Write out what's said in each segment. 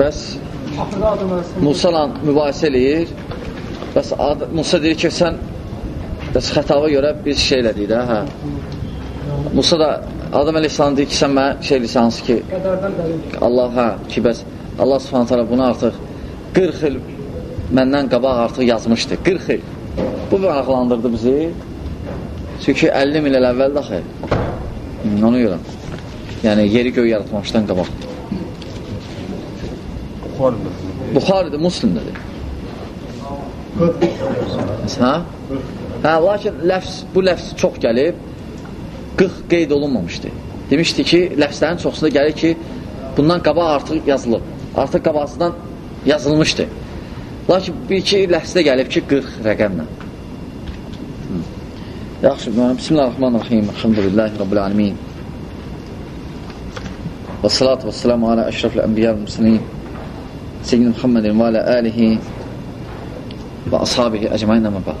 Bəs Musa ilə mübahisə eləyir. Bəs Musa deyir ki, sən bəs xətava görə biz şey elədik də, hə. Musa da Adam Əleyhisselam deyir ki, sən mənə şey eləyirsən hansı ki, Allah, hə, ki, bəs Allah subhanət hala bunu artıq 40 il məndən qabaq artıq yazmışdı. 40 il. Bu maraqlandırdı bizi. Çünki 50 min il əvvəl daxil. Onu görə. Yəni, yeri göy yaratmamışdan qabaq. Buxaridir, Muslimdir. Hə? Hə, lakin ləfs, bu ləfs çox gəlib, 40 qeyd olunmamışdı. Demişdi ki, ləfslərin çoxsunda gəlir ki, bundan qabaq artıq yazılıb. Artıq qabaqsından yazılmışdı. Lakin bir iki ləfsdə gəlib ki, 40 rəqəmlə. Yaxşı, Bismillahirrahmanirrahim. Elhamdülillahi Rabbil alemin. Və salatu və selamu alə əşrafil ənbiyyəl müslimin Seyyidin Muhammedin və alə əlihi və ashabihi əcməyin əməbə.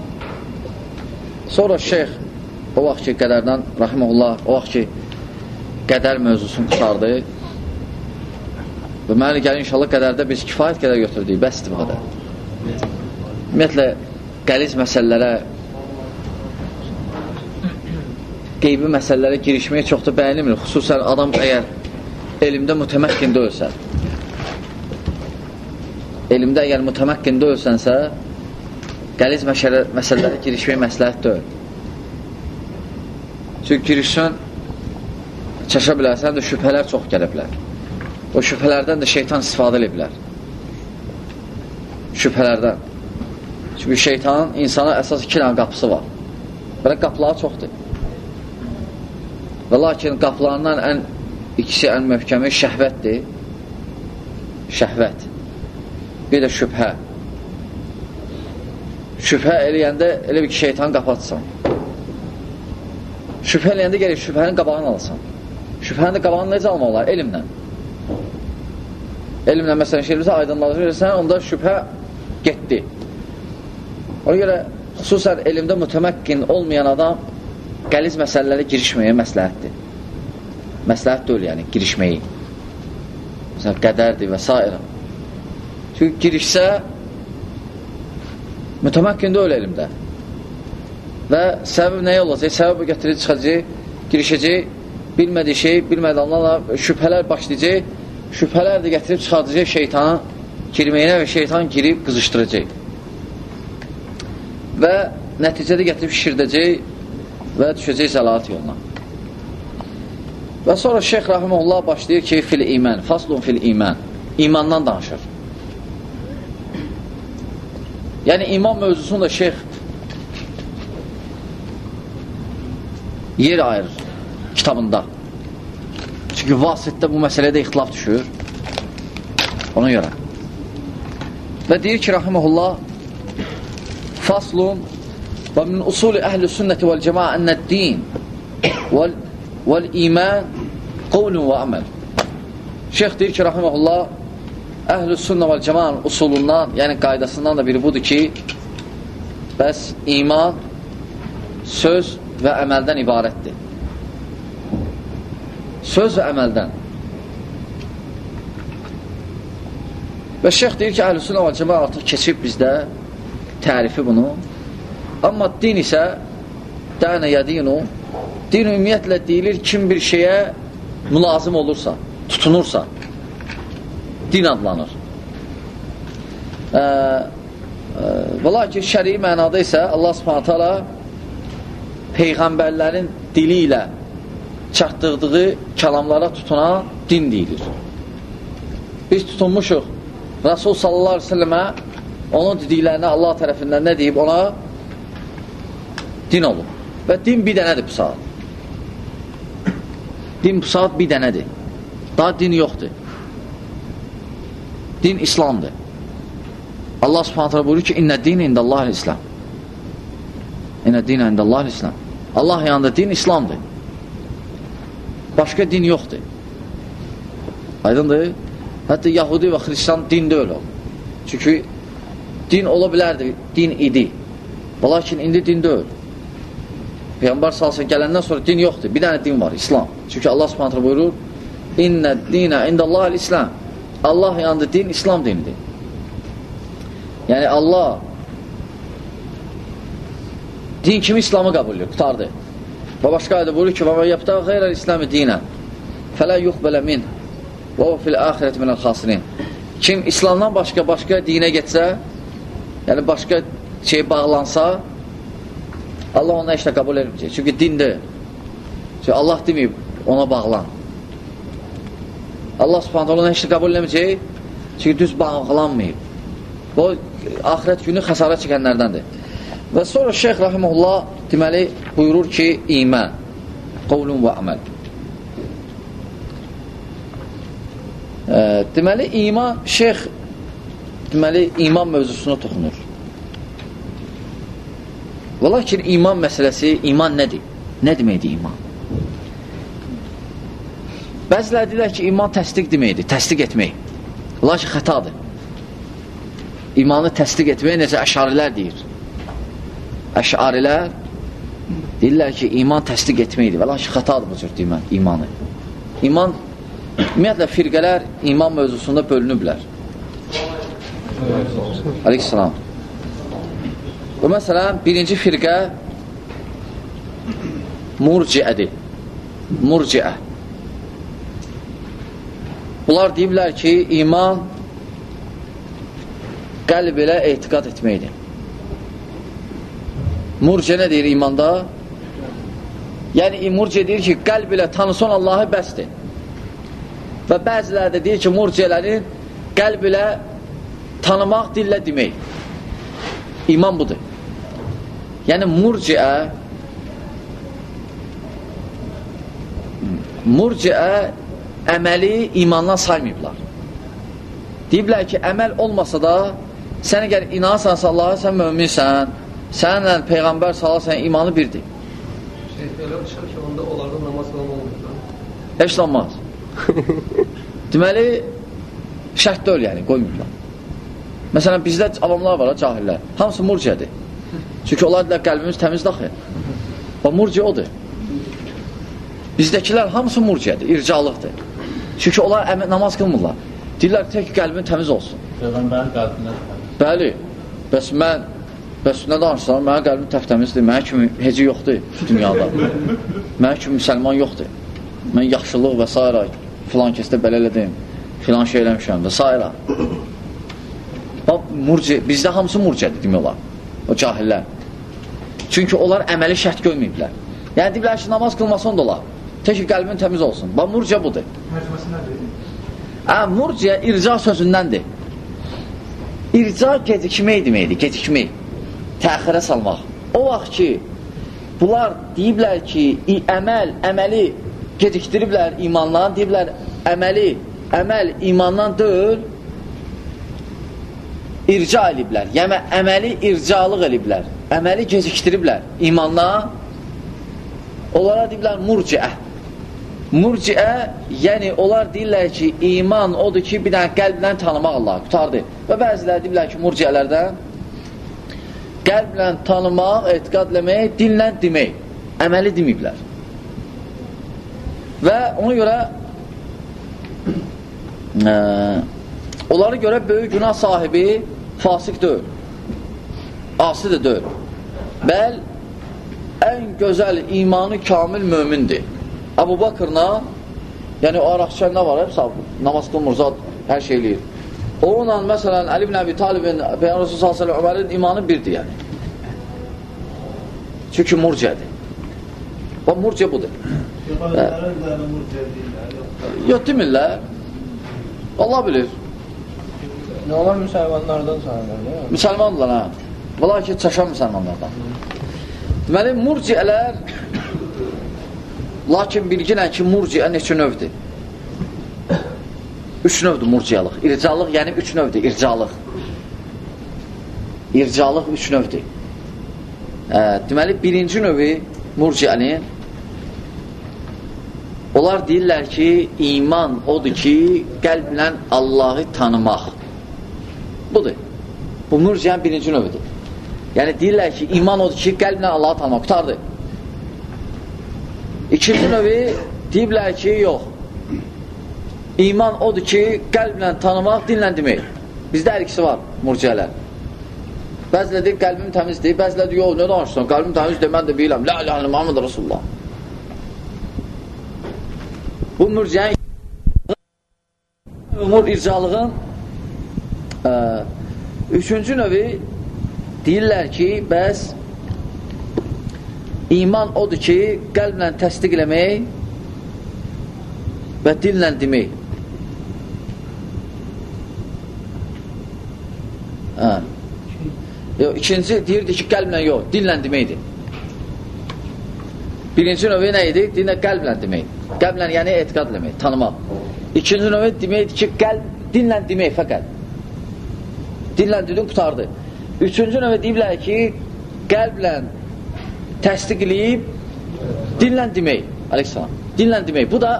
Sonra şeyx o vaxt ki, qədərdən, rahiməhullah, o vaxt ki, qədər mövzusunu tutardı və mənə gəlir inşallah qədərdə biz kifayət qədər götürdük, bəsdir bu qədər. Ümumiyyətlə, qəliz məsələlərə qeybi məsələlərə girişməyə çox da bəyənilmir. Xüsusən adam əgər elmdə mütəməkkin deyilsən, elmdə əgər mütəməkkin deyilsənsə, qəliz məsələlərə girişmək məsləhət deyil. Çünki girişsən, çəşə bilərsən də şübhələr çox gələ bilər. O şübhələrdən də şeytan istifadə edə bilər. Şübhələrdən. Çünki şeytanın insana əsas iki dənə qapısı var. Belə qapıları çoxdur. Və lakin qapılarından ən İkisi ən möhkəmi şəhvətdir. Şəhvət. Bir də şübhə. Şübhə eləyəndə elə bir ki, şeytan qapatsan. Şübhə eləyəndə gəlir, şübhənin qabağını alsan. Şübhənin qabağını necə almaq olar? Elmlə. Elmlə, məsələn, şeyimizə aydınlaşırsan, onda şübhə getdi. Ona görə, xüsusən elmdə mütəməkkin olmayan adam qəliz məsələlərə girişməyə məsləhətdir məsləhət deyil, yəni, girişməyi. Məsələn, qədərdir və s. Çünki girişsə, mütəməkkin deyil elmdə. Və səbəb nəyə olacaq? Səbəb gətirir, çıxacaq, girişəcək, bilmədiyi şey, bilmədiyi anlarla şübhələr başlayacaq, şübhələr də gətirib çıxardacaq şeytana girməyinə və şeytan girib qızışdıracaq. Və nəticədə gətirib şişirdəcək və düşəcək zəlat yoluna. Və sonra Şeyx Rahimullah başlayır ki, fil imən, faslun fil imən, imandan danışır. Yəni, iman mövzusunu da şeyx yer ayırır kitabında. Çünki vasitdə bu məsələdə ixtilaf düşür. Ona görə. Və deyir ki, Rahimullah, faslun və min usulü əhl-i sünnəti vəl-cəmaə ənəd-din vəl Vəl iman qovlun və əməl. Şeyx deyir ki, rahiməhullah, əhl-i sünnə vəl cəman usulundan, yəni qaydasından da biri budur ki, bəs iman söz və əməldən ibarətdir. Söz və əməldən. Və şeyx deyir ki, əhl-i sünnə vəl cəman artıq keçib bizdə tərifi bunu. Amma din isə dənə yədinu Din ümumiyyətlə deyilir, kim bir şeyə mülazım olursa, tutunursa, din adlanır. Ə, ə, və lakin şəri mənada isə Allah subhanət hala Peyğəmbərlərin dili ilə çatdırdığı kəlamlara tutunan din deyilir. Biz tutunmuşuq Rasul sallallahu aleyhi ve sellemə onun dediklərinə Allah tərəfindən nə deyib ona? Din olub. Və din bir dənədir bu saat. Din bu saat bir dənədir. Daha din yoxdur. Din İslamdır. Allah subhanətlə buyurur ki, İnnə din indəllahil İslam. İnnə din indəllahil İslam. Allah yanında din İslamdır. Başqa din yoxdur. Aydındır? Hətta Yahudi və Xristiyan din deyil o. Çünki din ola bilərdi, din idi. Lakin indi din deyil. Peyğəmbər salsın gələndən sonra din yoxdur. Bir dənə din var, İslam. Çünki Allah subhanətlə buyurur, İnnə dinə indəllahil İslam. Allah yandı din İslam dinidir. Yəni Allah din kimi İslamı qəbul edir, qutardı. Və başqa ayda buyurur ki, "Və men yəbtəğ ghayra İslami dinən fələ yuqbalə min və huwa fil axirəti minəl xasirin." Kim İslamdan başqa başqa dinə getsə, yəni başqa şey bağlansa, Allah ona heç də qəbul etməyəcək. Çünki dindir. Çünki Allah deməyib ona bağlan. Allah subhanət ona işlə qəbul etməyəcək, çünki düz bağlanmayıb. Bu, axirət günü xəsarət çəkənlərdəndir. Və sonra Şeyx Rahimullah deməli buyurur ki, imən, qovlun və əməl. E, deməli, iman, şeyx deməli, iman mövzusuna toxunur. Və lakin iman məsələsi, iman nədir? Nə deməkdir iman? Bəzilər deyirlər ki, iman təsdiq deməkdir, təsdiq etmək. Lakin xətadır. İmanı təsdiq etmək necə əşarilər deyir. Əşarilər deyirlər ki, iman təsdiq etməkdir. Və lakin xətadır bu cür iman, imanı. İman, ümumiyyətlə, firqələr iman mövzusunda bölünüblər. Aleyhisselam. Və məsələn, birinci firqə murciədir. Murciə. Bunlar deyiblər ki, iman qəlb ilə etiqat etməkdir. Murciə nə deyir imanda? Yəni, murciə deyir ki, qəlb ilə tanısan Allahı bəsdir. Və bəzilər də deyir ki, murciələrin qəlb ilə tanımaq dillə demək. İman budur. Yəni, murciə murciə əməli imandan saymayıblar. Deyiblər ki, əməl olmasa da sən əgər inansansa Allaha, sən möminsən, sənlə Peyğəmbər salasən, imanı birdir. Şey, elə çıxır ki, onda onlardan namaz olmuyor. Heç olmaz. Deməli, şərt deyil, yəni, qoymurlar. Məsələn, bizdə avamlar var, cahillər. Hamısı murciədir. Çünki onlar deyilər, qəlbimiz təmizdir axı. O murciə odur. Bizdəkilər hamısı murciədir, ircalıqdır. Çünki onlar namaz qılmırlar. Deyirlər, tək qəlbin təmiz olsun. Peyğəmbərin qəlbindən Bəli. Bəs mən Bəs nə danışsam, mənim qəlbim təftəmizdir, mənə kimi heci yoxdur dünyada. mənə kimi müsəlman yoxdur. Mən yaxşılıq və s. filan kəsdə belə elədim, filan şey eləmişəm və s. Bax, murci, bizdə hamısı murciədir demək olar, o cahillər. Çünki onlar əməli şərt görməyiblər. Yəni, deyiblər ki, namaz qılmasan da olar. Tək ki, qəlbin təmiz olsun. Bax, murciə budur. Hə, murciə irca sözündəndir. İrca gecikmək deməkdir, gecikmək. Təxirə salmaq. O vaxt ki, bunlar deyiblər ki, əməl, əməli gecikdiriblər imandan, deyiblər əməli, əməl imandan deyil, irca eliblər. Yəni, əməli ircalıq eliblər. Əməli gecikdiriblər imandan. Onlara deyiblər murciə. Murciə, yəni onlar deyirlər ki, iman odur ki, bir dənə qəlblə tanımaq Allah, qutardı. Və bəzilər deyirlər ki, murciələrdən qəlblə tanımaq, etiqadləmək, dillə demək, əməli deməyiblər. Və ona görə ə, onlara görə böyük günah sahibi fasik deyil. Asi də deyil. Bəl, ən gözəl imanı kamil mömindir. Əbu Bakırla, yəni o araqçən nə var? Hepsi namaz qılmır, zat hər şey eləyir. Onunla, məsələn, Əli ibn Əbi Talibin, Peyyən Rasul s.ə.v. Ömərin imanı birdir, yəni. Çünki murciədir. O murciə budur. Yox, demirlər. Allah bilir. Nə olar müsəlmanlardan sayılır, Müsəlmandırlar, hə. Valla ki, çaşan müsəlmanlardan. Deməli, murciələr lakin bilginən ki, murciə neçə növdür? Üç növdür murciəlıq. İrcalıq, yəni üç növdür, ircalıq. İrcalıq üç növdür. Ə, deməli, birinci növü murciənin onlar deyirlər ki, iman odur ki, qəlblə Allahı tanımaq. Budur. Bu mürciənin birinci növüdür. Yəni deyirlər ki, iman odur ki, qəlblə Allahı tanımaq, qutardı. İkinci növü deyiblər ki, yox. İman odur ki, qəlblə tanımaq, dinlə demək. Bizdə hər ikisi var, murciələr. Bəzilə deyir, qəlbim təmizdir, bəzilə deyir, yox, nə danışsan, qəlbim təmizdir, mən də biləm, la ilahe illallah, Muhammed Rasulullah. Bu mürciənin umur ircalığın ə, üçüncü növü deyirlər ki, bəs iman odur ki, qəlblə təsdiq eləmək və dillə demək. Hə. Yox, ikinci deyirdi ki, qəlblə yox, dillə deməkdir. Birinci növü nə idi? Dinlə qəlblə demək. Qəlblə yəni etiqad demək, tanımaq. İkinci növü deməkdir ki, qəlb, dinlə demək fəqət. Dinlə dedin, qutardı. Üçüncü növü deyiblər ki, qəlblə təsdiq eləyib, dinlə demək. Aleyhisselam. Dinlə demək. Bu da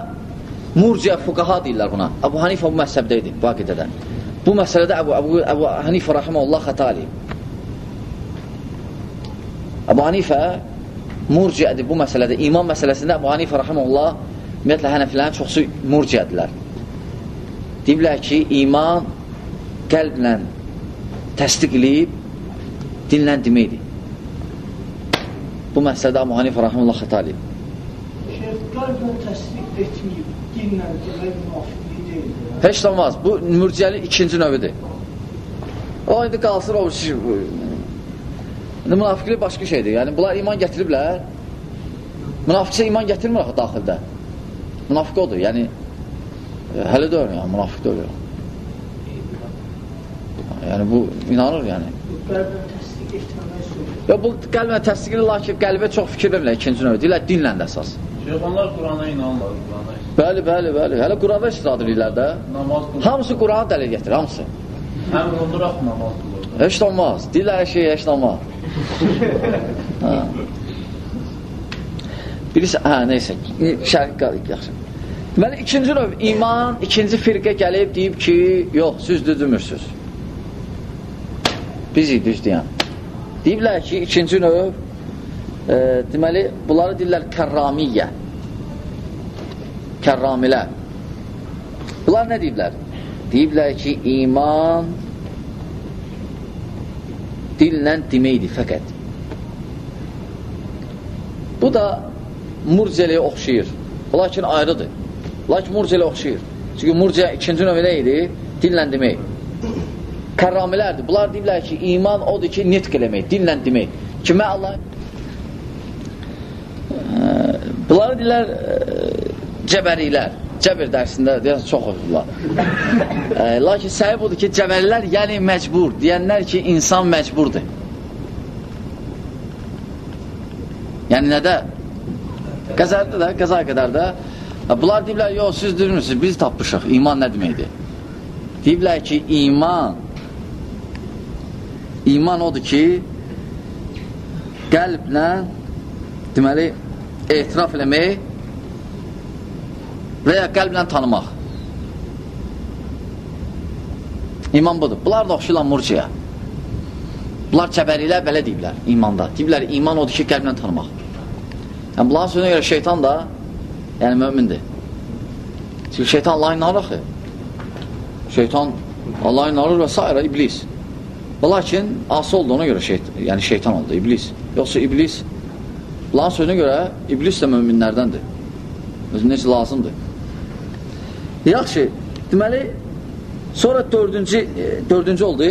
murciə fuqaha deyirlər buna. Əbu Hanifə bu məhzəbdə idi, bu aqidədə. Bu məsələdə Əbu, Əbu, Əbu Hanifə rahiməhullah xəta eləyib. Əbu Hanifə murciədir bu məsələdə. İman məsələsində Əbu Hanifə rəhəməllah ümumiyyətlə hənəfilərin çoxsu murciədirlər. Deyiblər ki, iman qəlblə təsdiq eləyib, dinlə deməkdir. Bu məsələdə Əbu Hanifə rəhəməllah xəta eləyib. Şeyh, qəlblə təsdiq etməyib, dinlə demək müvafiqliyi deyil. Heç olmaz. Bu mürciənin ikinci növüdür. O indi qalsın o İndi münafiqlik başqa şeydir. Yəni, bunlar iman gətiriblər. Münafiqsə iman gətirmir axı daxildə. Münafiq odur. Yəni, e, hələ də yəni, münafiq də ölür. Yəni, bu inanır, yəni. Ya, bu qəlblə təsdiq edir, lakin qəlbə çox fikir vermirlər ikinci növü. Deyirlər, dinlə də əsas. Şeyxanlar Qurana inanırlar, Qurana. Bəli, bəli, bəli. Hələ Quranda iştirak edirlər də. Namaz qılır. Hamısı Qurana dəlil gətirir, hamısı. Həm oturaq namaz qılır. Heç olmaz. Deyirlər, hər şey heç olmaz. ha. Birisi, hə, neysə, şərq qalıq, yaxşı. Deməli, ikinci növ, iman, ikinci firqə gəlib, deyib ki, yox, siz düzümürsünüz. Bizi düz deyən. Deyiblər ki, ikinci növ, e, deməli, bunları deyirlər kərramiyyə. Kərramilər. Bunlar nə deyiblər? Deyiblər ki, iman dillə deməkdir fəqət. Bu da murciəliyə oxşayır. Lakin ayrıdır. Lakin murciəliyə oxşayır. Çünki murciə ikinci növü nə idi? Dillə demək. Kərramilərdir. Bunlar deyirlər ki, iman odur ki, nitq eləmək, dillə demək. Kimə Allah? Bunlar deyirlər cəbərilər. Cəbir dərsində deyəsən çox oxuyurlar. e, lakin səhib odur ki, cəbərlər yəni məcbur. Deyənlər ki, insan məcburdur. Yəni nədə? Qəzərdə də, qəza qədər də. Bunlar deyiblər, yox, siz deyirmişsiniz, biz tapmışıq. İman nə deməkdir? Deyiblər ki, iman iman odur ki, qəlblə deməli, etiraf eləmək və ya qəlblə tanımaq. İman budur. Bunlar da oxşuyla murciyə. Bunlar çəbərilər belə deyiblər imanda. Deyiblər, iman odur ki, qəlblə tanımaq. Yəni, bunların sözünə görə şeytan da, yəni mömindir. Çünki şeytan Allah inanır axı. Şeytan Allah inanır və s. iblis. Lakin ası olduğuna görə şeytan, yəni şeytan oldu, iblis. Yoxsa iblis, bunların sözünə görə iblis də möminlərdəndir. Özü necə lazımdır. Yaxşı, deməli, sonra dördüncü, e, dördüncü oldu.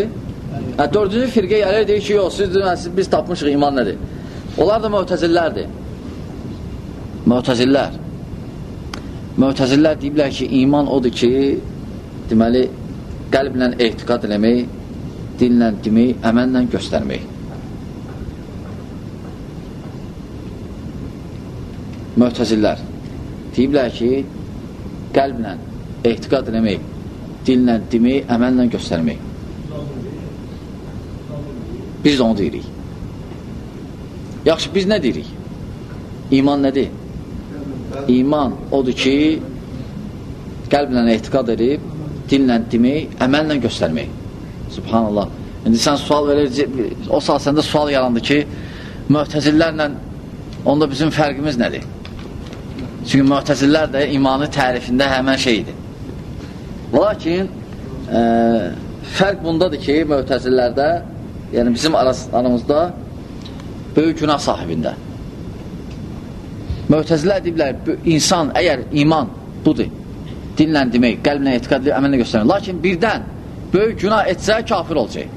Hə, dördüncü firqə gəlir, deyir ki, yox, siz, siz, biz tapmışıq iman nədir? Onlar da mötəzillərdir. Mötəzillər. Mötəzillər deyiblər ki, iman odur ki, deməli, qəlblə ehtiqat eləmək, dillə demək, əməllə göstərmək. Mötəzillər deyiblər ki, qəlblə ehtiqat eləmək, dillə demək, əməllə göstərmək. Biz də onu deyirik. Yaxşı, biz nə deyirik? İman nədir? İman odur ki, qəlblə etiqad edib, dillə demək, əməllə göstərmək. Subhanallah. İndi sən sual verir, o saat səndə sual yarandı ki, mühtəzillərlə onda bizim fərqimiz nədir? Çünki mühtəzillər də imanı tərifində həmən şeydir. Lakin e, fərq bundadır ki, möhtəzillərdə, yəni bizim aramızda böyük günah sahibində. Möhtəzilər deyiblər, insan əgər iman budur, dinlə demək, qəlblə etiqad edib, əməllə göstərmək. Lakin birdən böyük günah etsə, kafir olacaq.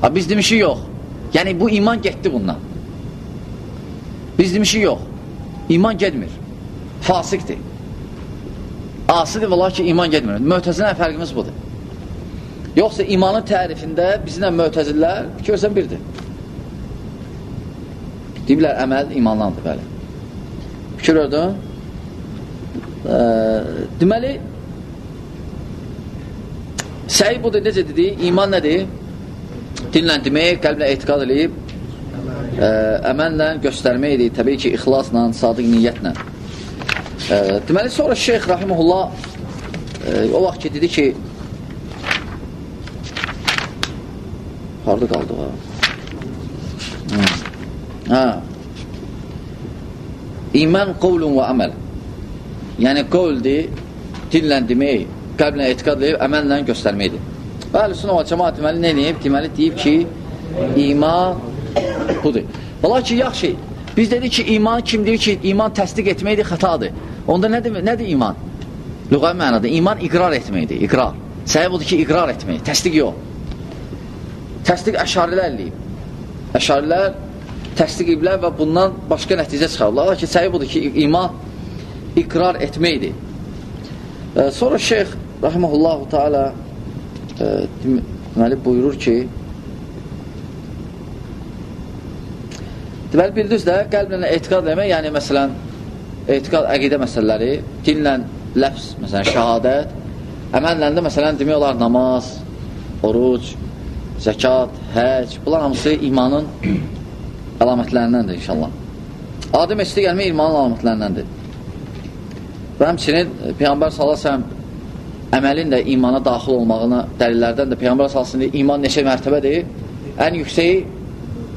Ha, biz demişik yox. Yəni, bu iman getdi bundan. Biz demişik yox. İman getmir. Fasikdir. Asidir və lakin iman getmir. Möhtəzilən fərqimiz budur. Yoxsa imanın tərifində bizimlə möhtəzillər görsən birdir. Deyiblər, əməl imanlandır, bəli. Fikir gördün? E, deməli, səy budur, necə dedi? İman nədir? Dinlə demək, qəlblə etiqad edib, ə, əməllə göstərməkdir, təbii ki, ixlasla, sadiq niyyətlə. Ə, deməli, sonra şeyx Rahimullah ə, o vaxt ki, dedi ki, harada qaldı o? Hə. İman qovlun və əməl. Yəni, qovldir, dinlə demək, qəlblə etiqad edib, əməllə göstərməkdir. Və əhl-i və cəmaat deməli, nə deyib? Deməli, deyib ki, iman budur. Valla ki, yaxşı, biz dedik ki, iman kim deyir ki, iman təsdiq etməkdir, xətadır. Onda nədir, nədir iman? Lüğəvi mənada, iman iqrar etməkdir, iqrar. Səhib odur ki, iqrar etmək, təsdiq yox. Təsdiq əşarilər eləyib. Əşarilər təsdiq ediblər və bundan başqa nəticə çıxarırlar. Ki, səhi budur ki, iman iqrar etməkdir. Sonra şeyx, rahiməhullahu teala e, deməli, buyurur ki, deməli, bildiniz də, qəlblə etiqad eləmək, yəni, məsələn, etiqad, əqidə məsələləri, dinlə ləfs, məsələn, şəhadət, əməllə də, məsələn, demək olar namaz, oruc, zəkat, həc, bunlar hamısı imanın əlamətlərindəndir inşallah. Adi məscidə gəlmək imanın əlamətlərindəndir. Və həmçinin e, Peyğəmbər salasəm əməlin də imana daxil olmağına dəlillərdən də Peyğəmbər salasın iman neçə mərtəbədir? Ən yüksəyi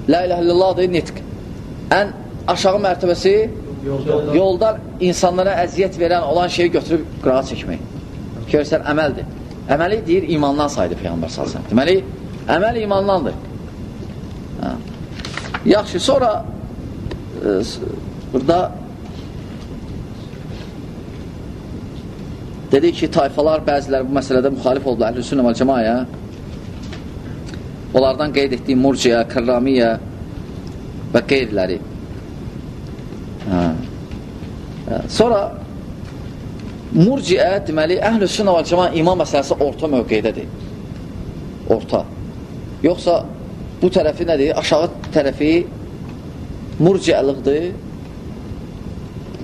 La ilahe illallahdır, nitq. Ən aşağı mərtəbəsi yoldan, yoldan insanlara əziyyət verən olan şeyi götürüb qırağa çəkmək. Görsən, əməldir. Əməli deyir, imandan saydı Peyğəmbər salasəm. Deməli, əməl imandandır. Hə. Yaxşı, sonra e, burada dedik ki, tayfalar bəziləri bu məsələdə müxalif oldular, əhl-i sünnə və cəmaya. Onlardan qeyd etdiyi Murciyə, Kərramiyə və qeyriləri. Hə. hə. Sonra Murciə deməli, əhl-i sünnə və cəmaya iman məsələsi orta mövqeydədir. Orta. Yoxsa bu tərəfi nədir? Aşağı tərəfi murciəlıqdır.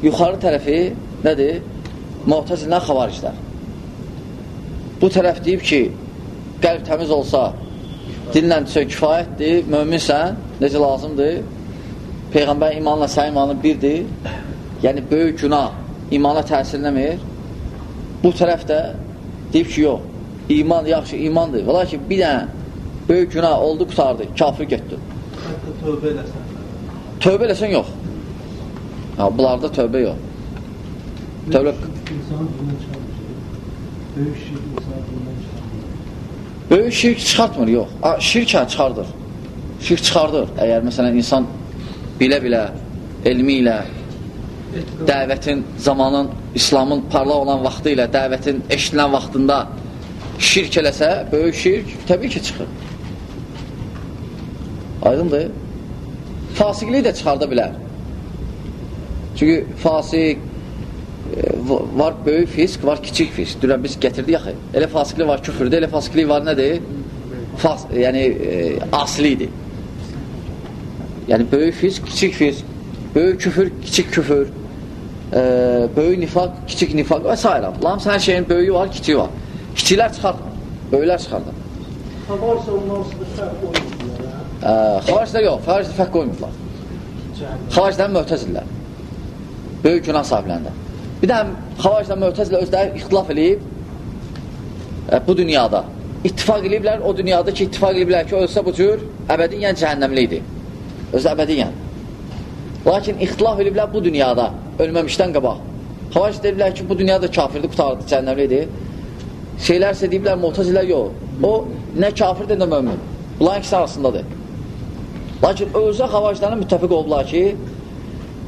Yuxarı tərəfi nədir? Muhtəzilən xavariclər. Bu tərəf deyib ki, qəlb təmiz olsa, dinlə tüsək kifayətdir, möminsən, necə lazımdır? Peyğəmbər imanla sən imanın birdir. Yəni, böyük günah imana təsir eləmir. Bu tərəf də deyib ki, yox, iman yaxşı imandır. Valla ki, bir dənə böyük günah oldu, qutardı, kafir getdi. Tövbə eləsən. Tövbə eləsən yox. Ha, bunlarda tövbə yox. Tövbə... Böyük şirk insan bundan çıxardır. Böyük şirk çıxartmır, yox. Şirk hə, çıxardır. Şirk çıxardır. Əgər məsələn insan bilə-bilə, elmi ilə, dəvətin, zamanın, İslamın parlaq olan vaxtı ilə, dəvətin eşitilən vaxtında şirk eləsə, böyük şirk təbii ki, çıxır. Aydındır. Fasiqliyi də çıxarda bilər. Çünki fasiq e, var böyük fisk, var kiçik fisk. Dünən biz gətirdik yaxı. Elə fasiqli var küfürdür, elə fasiqli var nədir? Fas, yəni e, aslidir. Yəni böyük fisk, kiçik fisk, böyük küfür, kiçik küfür, e, böyük nifaq, kiçik nifaq və s. Lams hər şeyin böyüyü var, kiçiyi var. Kiçiklər çıxartmır, böyüklər çıxardır. Xabarsa ondan sonra fərq olmur. Xavariclər yox, xavariclər fərq qoymurlar. Xavariclər möhtəzirlər. Böyük günah sahiblərində. Bir də xavariclər möhtəzirlər özləri ixtilaf edib ə, bu dünyada. İttifaq ediblər o dünyada ki, ittifaq ediblər ki, ölsə bu cür əbədiyyən cəhənnəmli idi. Özü əbədiyyən. Lakin ixtilaf ediblər bu dünyada, ölməmişdən qabaq. Xavac deyirlər ki, bu dünyada kafirdir, qutardı, cəhənnəmlidir. Şeylərsə deyiblər, mutazilər yox. O, nə kafirdir, nə mömin. Bunların ikisi arasındadır. Lakin özə xavaclarına müttəfiq oldular ki,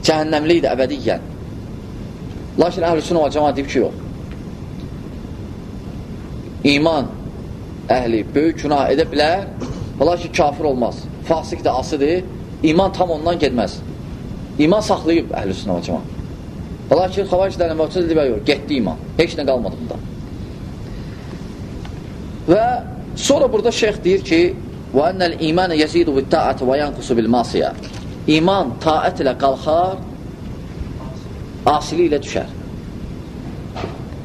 cəhənnəmli idi əbədiyyən. Lakin əhl-i o cəma deyib ki, yox. İman əhli böyük günah edə bilər, lakin kafir olmaz. Fasik də asıdır, iman tam ondan gedməz. İman saxlayıb əhl-i o cəma. Lakin xavaclarına müttəfiq edib, yox, getdi iman. Heç nə qalmadı bunda. Və sonra burada şeyx deyir ki, وَاَنَّ الْاِيمَانَ يَزِيدُ بِالْتَاعَةِ وَيَنْقُسُ بِالْمَاسِيَةِ İman taət ilə qalxar, asili ilə düşər.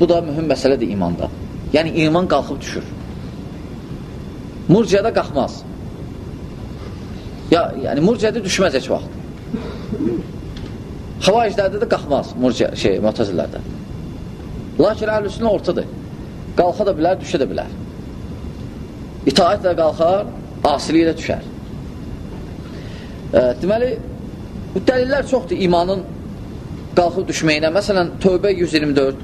Bu da mühüm məsələdir imanda. Yəni, iman qalxıb düşür. Murciyədə qalxmaz. Ya, yəni, murciyədə düşməz heç vaxt. Xavaiclərdə də qalxmaz, murciyə, şey, mütəzillərdə. Lakin əhlüsünə ortadır. Qalxa da bilər, düşə də bilər. İtaət ilə qalxar, asili ilə düşər. E, deməli, bu dəlillər çoxdur imanın qalxıb düşməyinə. Məsələn, Tövbə 124.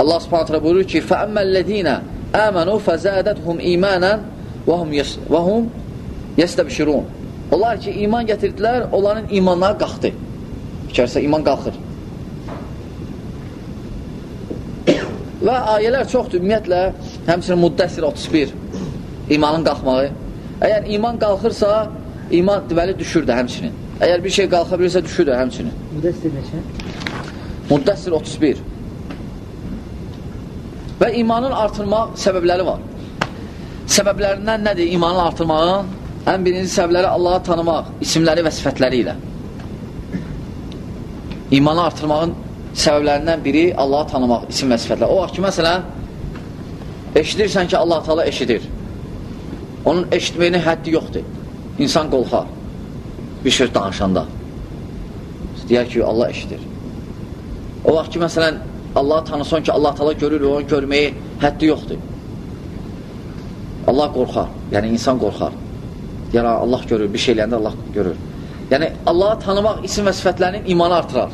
Allah Subhanahu taala buyurur ki: "Fa'ammallazina amanu fazadatuhum imanan wa hum wa hum yastabshirun." Onlar ki iman gətirdilər, onların imanları qalxdı. İçərsə iman qalxır. Və ayələr çoxdur ümumiyyətlə, həmçinin Muddəssir 31 imanın qalxmağı. Əgər iman qalxırsa, iman deməli düşür də həmçinin. Əgər bir şey qalxa bilirsə, düşür də həmçinin. Müddəssir neçə? Müddəssir 31. Və imanın artırmaq səbəbləri var. Səbəblərindən nədir imanın artırmağın? Ən birinci səbəbləri Allahı tanımaq, isimləri və sifətləri ilə. İmanı artırmağın səbəblərindən biri Allahı tanımaq, isim və sifətlər. O vaxt ki, məsələn, eşidirsən ki, Allah-u Teala eşidir. Onun eşitməyinin həddi yoxdur. İnsan qolxar bir şey danışanda. Deyər ki, Allah eşidir. O vaxt ki, məsələn, Allah tanısan ki, Allah tala görür, onu görməyi həddi yoxdur. Allah qorxar, yəni insan qorxar. Yəni, Allah görür, bir şey eləyəndə Allah görür. Yəni, Allahı tanımaq isim və sifətlərinin imanı artırar.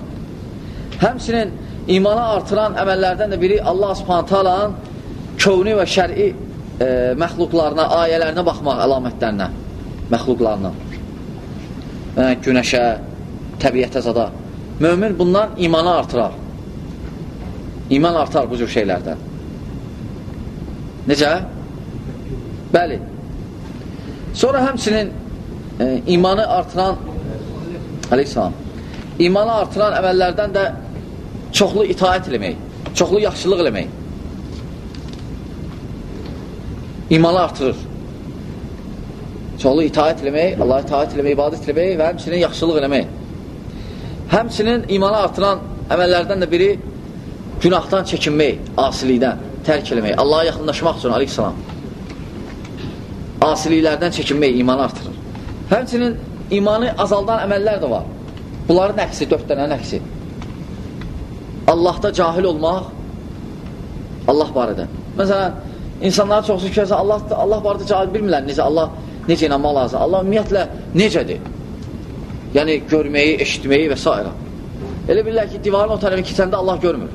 Həmsinin imanı artıran əməllərdən də biri Allah subhanətə alanın kövni və şəri e, məxluqlarına, ayələrinə baxmaq əlamətlərinə, məxluqlarına. Yəni, günəşə, təbiətə zada. Mömin bundan imanı artırar. İman artar bu cür şeylərdən. Necə? Bəli. Sonra həmçinin e, imanı artıran aleyhissalam, imanı artıran əməllərdən də çoxlu itaət eləmək, çoxlu yaxşılıq eləmək. imanı artırır. Çoxlu itaət eləmək, Allah itaət eləmək, ibadət eləmək və həmçinin yaxşılıq eləmək. Həmçinin imanı artıran əməllərdən də biri günahdan çəkinmək, asilikdən, tərk eləmək, Allaha yaxınlaşmaq üçün, aleyhissalam. Asiliklərdən çəkinmək imanı artırır. Həmçinin imanı azaldan əməllər də var. Bunların əksi, dörd dənənin əksi. Allahda cahil olmaq, Allah barədə. Məsələn, İnsanların çoxsu ki, Allah, Allah barədə cavab bilmirlər necə, Allah necə inanmaq lazım. Allah ümumiyyətlə necədir? Yəni, görməyi, eşitməyi və s. Elə bilirlər ki, divarın o tərəfi keçəndə Allah görmür.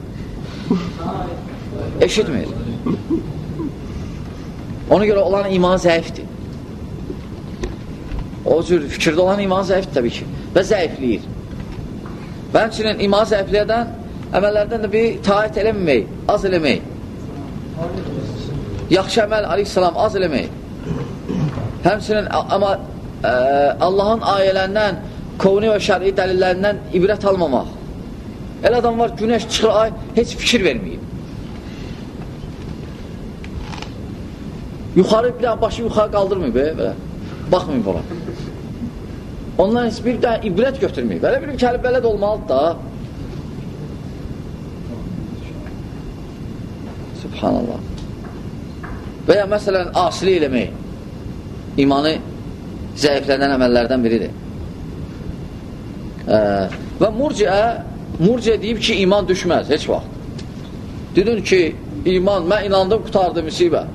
Eşitmir. Ona görə olan iman zəifdir. O cür fikirdə olan iman zəifdir təbii ki. Və zəifləyir. Və həmçinin iman zəifləyədən əməllərdən də bir taət eləməmək, az eləmək yaxşı əməl aleyhissalam az eləmək. Həmçinin amma ə, e, Allahın ayələrindən, kovni və şəri dəlillərindən ibrət almamaq. Elə adam var, günəş çıxır, ay, heç fikir verməyib. Yuxarı, bir dənə başı yuxarı qaldırmayıb, e, belə. Baxmayıb ola. Ondan heç bir dənə ibrət götürməyib. Belə bir kəli belə də olmalıdır da. Subhanallah. Və ya məsələn, asili eləmək imanı zəiflənən əməllərdən biridir. Ə, və murciə, murciə deyib ki, iman düşməz, heç vaxt. Dedin ki, iman, mən inandım, qutardım müsibə.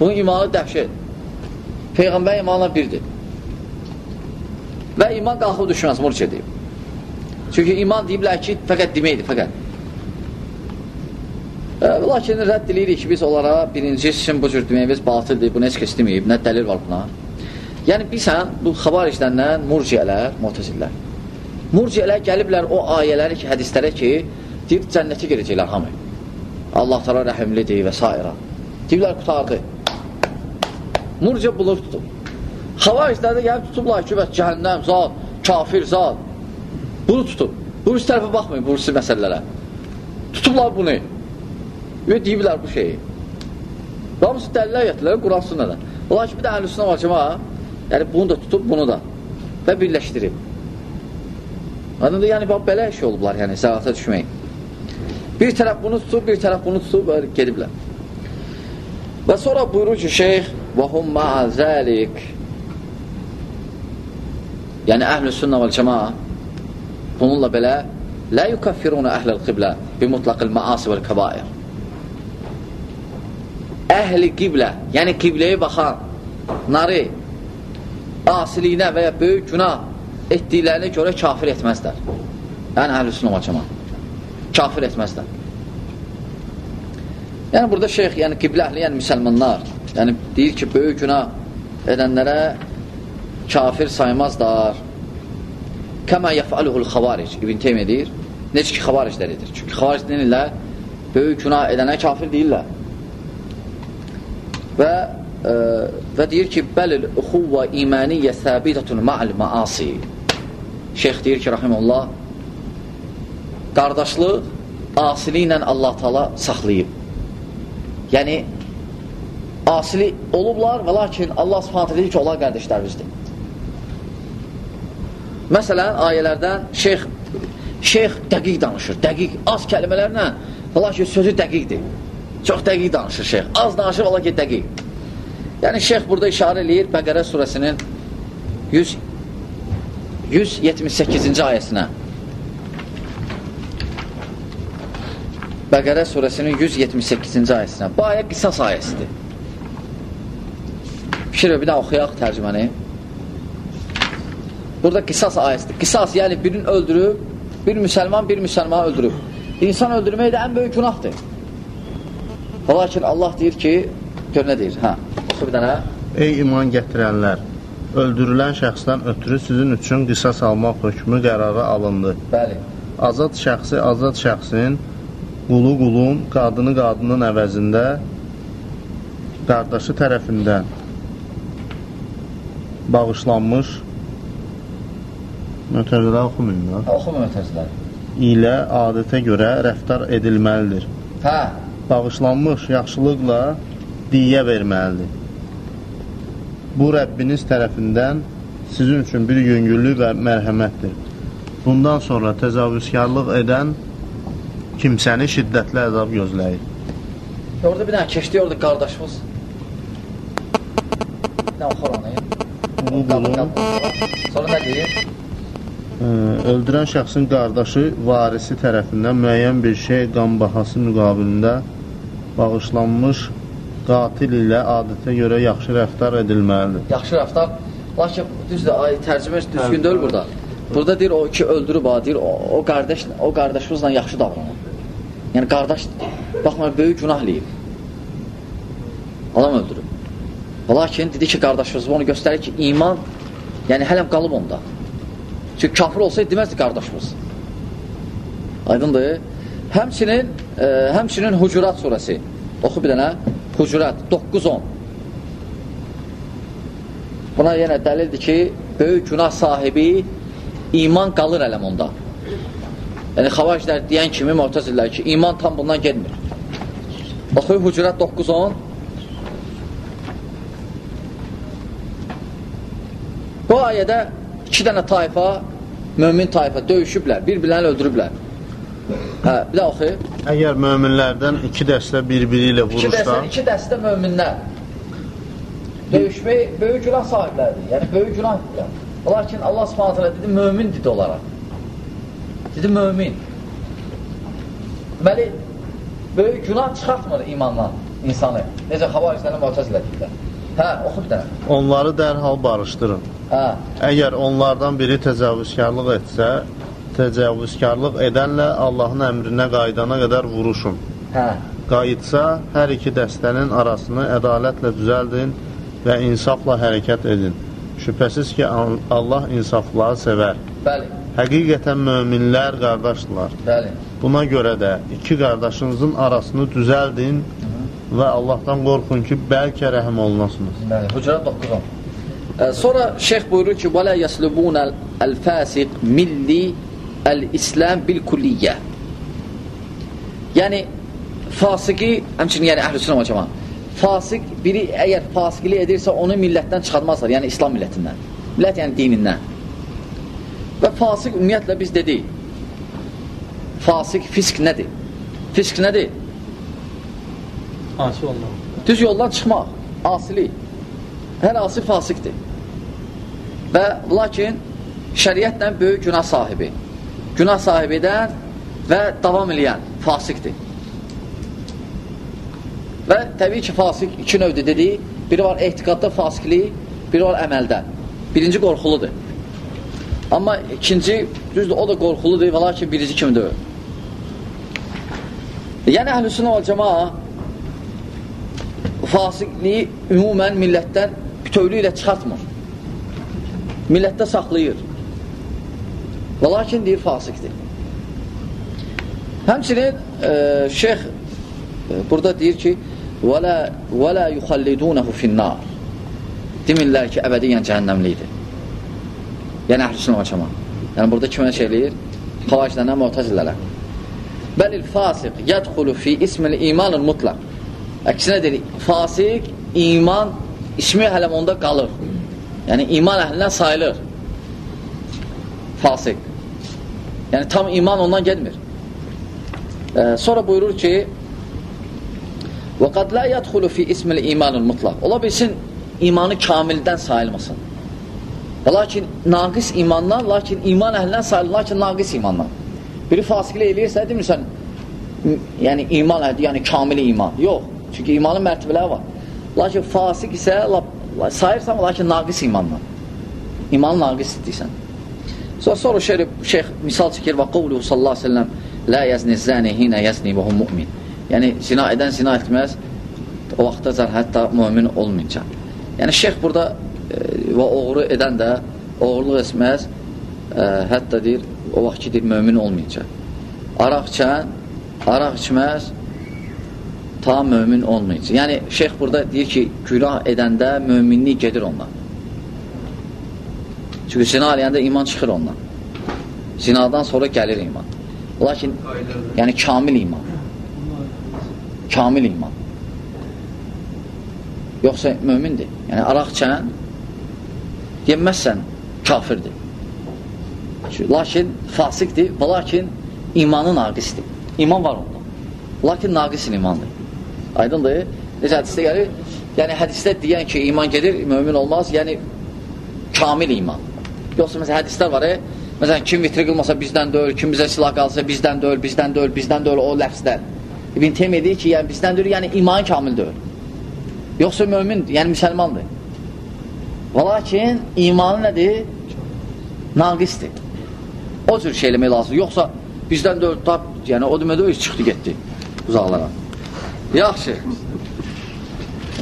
Bunun imanı dəhşət. Peyğəmbər imanla birdir. Və iman qalxıb düşməz, murciə deyib. Çünki iman deyiblər ki, fəqət deməkdir, fəqət. Lakin rədd eləyirik ki, biz onlara birinci sizin bu cür deməyiniz batıldır, bunu heç kəs deməyib, nə dəlil var buna. Yəni, bilsən, bu xavariclərdən murciyələr, mutezillər. Murciyələr gəliblər o ayələri ki, hədislərə ki, deyib, cənnətə girəcəklər hamı. Allah tala rəhimlidir və s. Deyiblər, qutardı. Murciyə bulur tutub. Xavariclər də gəlib tutublar ki, bəs cəhənnəm, zat, kafir, zat. Bunu tutub. Bu üst tərəfə baxmayın, bu üstü məsələlərə. Tutublar bunu. Və deyiblər bu şeyi. Hamısı dəlillər gətirlər, Quran sünnədə. Lakin bir də əhlüsünə var cəma, yəni bunu da tutub, bunu da və birləşdirib. Yəni bax, belə şey olublar, yəni zəvata düşmək. Bir tərəf bunu tutub, bir tərəf bunu tutub gediblər. Və sonra buyurur ki, şeyx, və hum ma'a zəlik yəni əhl-i sünnə vəl cəma bununla belə lə yukaffiruna əhləl qiblə bi mutlaqil maasi vəl kəbair əhli qiblə yəni qibləyə baxan narı asiliyinə və ya böyük günah etdiklərinə görə kafir etməzlər yəni vəl cəma kafir etməzlər yəni burada şeyx yəni qiblə əhli yəni müsəlmanlar yəni deyir ki böyük günah edənlərə kafir saymazlar. Kəmə yəfəluhul xavaric. İbn Teymiyyə deyir. Necə ki, xavariclər edir. Çünki xavaric deyirlər, böyük günah edənə kafir deyirlər. Və ə, və deyir ki, bəlil uxuvva imaniyyə səbidətun ma'al maasi. Şeyx deyir ki, rahimullah, qardaşlıq asili ilə Allah Taala saxlayıb. Yəni asili olublar və lakin Allah Subhanahu deyir ki, onlar qardaşlarımızdır. Məsələn, ayələrdən şeyx, şeyx dəqiq danışır, dəqiq, az kəlmələrlə, valla ki, sözü dəqiqdir. Çox dəqiq danışır şeyx, az danışır, valla ki, dəqiq. Yəni, şeyx burada işarə eləyir Bəqərə surəsinin 100, 178-ci ayəsinə. Bəqərə surəsinin 178-ci ayəsinə. Bu ayə qisas ayəsidir. Fikir bir daha oxuyaq tərcüməni. Burada qisas ayəsidir. Qisas, yəni birini öldürüb, bir müsəlman bir müsəlmanı öldürüb. İnsan öldürmək də ən böyük günahdır. Lakin Allah deyir ki, gör nə deyir? Hə, oxu bir dənə. Ey iman gətirənlər, öldürülən şəxsdən ötürü sizin üçün qisas almaq hökmü qərarı alındı. Bəli. Azad şəxsi, azad şəxsin, qulu qulun, qadını qadının əvəzində qardaşı tərəfindən bağışlanmış Mötəzilə oxumayın da. Oxuma mötəzilə. ilə adətə görə rəftar edilməlidir. Hə, Bağışlanmış yaxşılıqla diyə verməlidir. Bu Rəbbiniz tərəfindən sizin üçün bir yüngüllük və mərhəmətdir. Bundan sonra təcavüzkarlıq edən kimsəni şiddətli əzab gözləyir. orada bir dənə keçdi, orada qardaşımız. Nə oxur onu? Qulu qulun, Sonra nə deyir? öldürən şəxsin qardaşı varisi tərəfindən müəyyən bir şey qan bahası müqabilində bağışlanmış qatil ilə adətə görə yaxşı rəftar edilməlidir. Yaxşı rəftar. Lakin düzdür, ay tərcümə düzgün deyil burada. Burada deyir o ki öldürüb ha, deyir o, o qardaş o qardaşımızla yaxşı davranır. Yəni qardaş baxma böyük günah eləyib. Adam öldürüb. Lakin dedi ki qardaşımız bu onu göstərir ki iman yəni hələm qalıb onda. Çünki kafir olsaydı deməzdi qardaşımız. Aydındır? Həmçinin e, həmçinin Hucurat surəsi. Oxu bir dənə. Hucurat 9-10. Buna yenə dəlildir ki, böyük günah sahibi iman qalır ələm onda. Yəni, xavacilər deyən kimi muhtəzirlər ki, iman tam bundan gelmir. Oxuyub Hucurat 9-10. Bu ayədə iki dənə tayfa, mömin tayfa döyüşüblər, bir-birlərini öldürüblər. Hə, bir də oxuyub. Əgər möminlərdən iki dəstə bir-biri ilə İki dəstə, iki dəstə möminlər. Döyüşmək böyük günah sahibləridir. Yəni, böyük günahdır. Lakin Allah subhanətələ dedi, mömin dedi onlara. Dedi, mömin. Deməli, böyük günah çıxartmır imandan insanı. Necə xavariclərin müətəzilə deyirlər. Hə, oxu bir dənə. onları dərhal barışdırın. Hə, Əgər onlardan biri təcavüzkarlıq etsə, təcavüzkarlıq edənlə Allahın əmrinə qayıdana qədər vuruşun. Hə. Qayıtsa, hər iki dəstənin arasını ədalətlə düzəldin və insafla hərəkət edin. Şübhəsiz ki, Allah insafları sevər. Bəli. Həqiqətən möminlər qardaşdırlar. Bəli. Buna görə də iki qardaşınızın arasını düzəldin Hı. və Allahdan qorxun ki, bəlkə rəhm olunasınız. Bəli, Hücrə 9-10. Sonra şeyx buyurur ki, "Və la yəslubunəl-fəsiq milli Əl-İslam bil-kulliyyə Yəni, fasiqi, həmçinin yəni əhlüsünə və cəma, fasiq, biri əgər fasiqli edirsə, onu millətdən çıxartmazlar, yəni İslam millətindən. Millət yəni dinindən. Və fasiq ümumiyyətlə biz dedik, fasiq, fisk nədir? Fisk nədir? Asi olmaq. Düz yoldan çıxmaq, asili. Hər asi fasiqdir. Və lakin şəriətlə böyük günah sahibi günah sahibi edən və davam eləyən fasikdir. Və təbii ki, fasik iki növdür dedik. Biri var ehtiqadda fasiklik, biri var əməldə. Birinci qorxuludur. Amma ikinci, düzdür, o da qorxuludur və lakin birinci kimi deyil. Yəni, əhlüsünə və cəmaa fasikliyi ümumən millətdən bütövlüklə çıxartmır. Millətdə saxlayır. Və lakin deyir fasikdir. Həmçinin e, şeyx e, burada deyir ki وَلَا, وَلَا يُخَلِّدُونَهُ فِي النَّارِ Demirlər ki, əbədiyyən cəhənnəmlidir. Yəni, əhlüsünə vaçama. Yəni, burada kimə şey eləyir? Xavaclərlə, muhtəzillərə. Bəlil fasiq yədxulu fi ismil imanın mutlaq. Əksinə deyir, fasik iman ismi hələm onda qalır. Yəni, iman əhlindən sayılır. Fasik. Yəni, tam iman ondan gedmir. Ee, sonra buyurur ki وَقَدْ لَا يَدْخُلُ فِي اِسْمِ الْاِيمَانُ الْمُطْلَقِ Ola bilsin, imanı kamildən sayılmasın. Və lakin naqis imandan, lakin iman əhlindən sayılır, lakin naqis imandan. Biri fasiklə eləyirsə, demirsən, yəni iman əhli, yəni kamili iman. Yox, çünki imanın mərtəbələri var. Lakin fasik isə sayırsan, lakin naqis imandan. İmanı naqis deyirsən. Sonra, şöyle, şeyh misal çəkir və qovluhu sallallahu aleyhi ve sellem La yəzni zəni hinə yəzni və hum mümin. Yəni, zina edən zina etməz o vaxtda hətta mümin olmayınca. Yəni, şeyx burada e, və oğru edən də oğurluq etməz e, hətta deyir, o vaxt ki, deyir, mümin olmayınca. Araq içən, araq içməz ta mümin olmayınca. Yəni, şeyx burada deyir ki, günah edəndə müminlik gedir ondan. Çünki zina eləyəndə iman çıxır ondan. Zinadan sonra gəlir iman. Lakin, yəni kamil iman. Kamil iman. Yoxsa mömindir. Yəni, araq içən yeməzsən, kafirdir. Lakin fasikdir və lakin imanı naqisdir. İman var onda. Lakin naqisin imandır. Aydındır. Necə hədisdə gəlir? Yəni, hədisdə deyən ki, iman gedir, mömin olmaz. Yəni, kamil iman. Yoxsa, məsələn, hədislər var, e? Məsələn, kim vitri qılmasa bizdən deyil, kim bizə silah qalsa bizdən deyil, bizdən deyil, bizdən deyil, o ləfsdən. İbn Teymiyyə deyir ki, yəni bizdən deyil, yəni iman kamil deyil. Yoxsa mömindir, yəni müsəlmandır. Və lakin imanı nədir? Naqisdir. O cür şey eləmək lazım. Yoxsa bizdən deyil, tab, yəni o demək deyil, çıxdı, getdi uzaqlara. Yaxşı.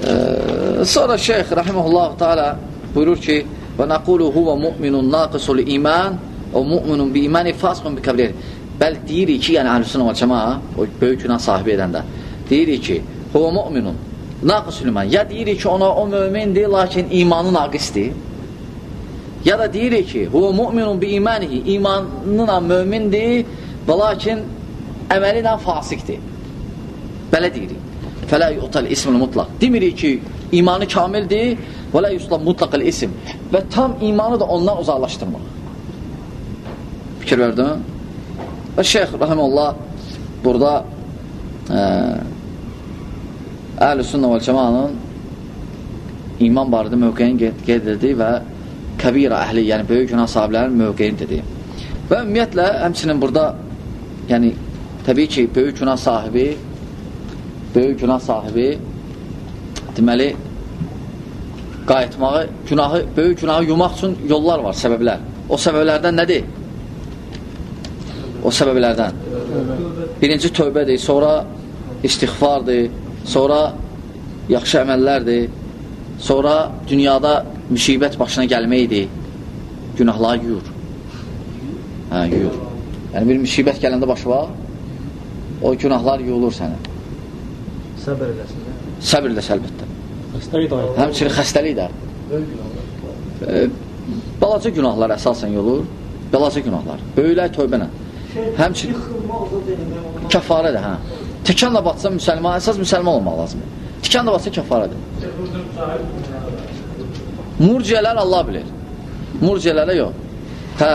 Ee, sonra şeyh rahimehullah taala buyurur ki: "Və naqulu huve mu'minun naqisul iman o mu'minun bi imani fasiqun bi kabir." Bəl deyirik ki, yəni əhlüsünnə və cəmaa, o böyük günah sahibi edəndə, deyirik ki, huve mu'minun naqisul iman. Ya deyirik ki, ona o mömindir, lakin imanı naqisdir. Ya da deyirik ki, huve mu'minun bi imanihi, imanına mömindir, və lakin əməli ilə fasiqdir. Belə deyirik. Fələ yu'tal ismul mutlaq. Demirik ki, imanı kamildir və la yuslam mutlaqal isim. Və tam imanı da ondan uzaqlaşdırmaq. Fikir verdin? Və şeyx rahimullah burada e, əhl-i sünnə və cəmanın iman barədə mövqeyin qeyd edildi və kəbira əhli, yəni böyük günah sahiblərinin mövqeyin dedi. Və ümumiyyətlə, həmçinin burada yəni, təbii ki, böyük günah sahibi böyük günah sahibi deməli qayıtmağı, günahı, böyük günahı yumaq üçün yollar var, səbəblər. O səbəblərdən nədir? o səbəblərdən. Birinci tövbədir, sonra istighfardır, sonra yaxşı əməllərdir, sonra dünyada müşibət başına gəlməkdir, günahlar yuyur. Hə, yuyur. Yəni, bir müşibət gələndə başıva, o günahlar yuyulur sənə. Səbir eləsin. Səbir də səlbətdə. Xəstəlik də Həmçinin xəstəlik də. E, balaca günahlar əsasən yolur. Balaca günahlar. Böyüklər tövbənə. Həmçinin olmaz. kəfarədir, hə. Tikanla batsa müsəlman, əsas müsəlman olmaq lazımdır. Tikanla batsa kəfarədir. Murciyələr Allah bilir. Murciyələrə yox. Hə,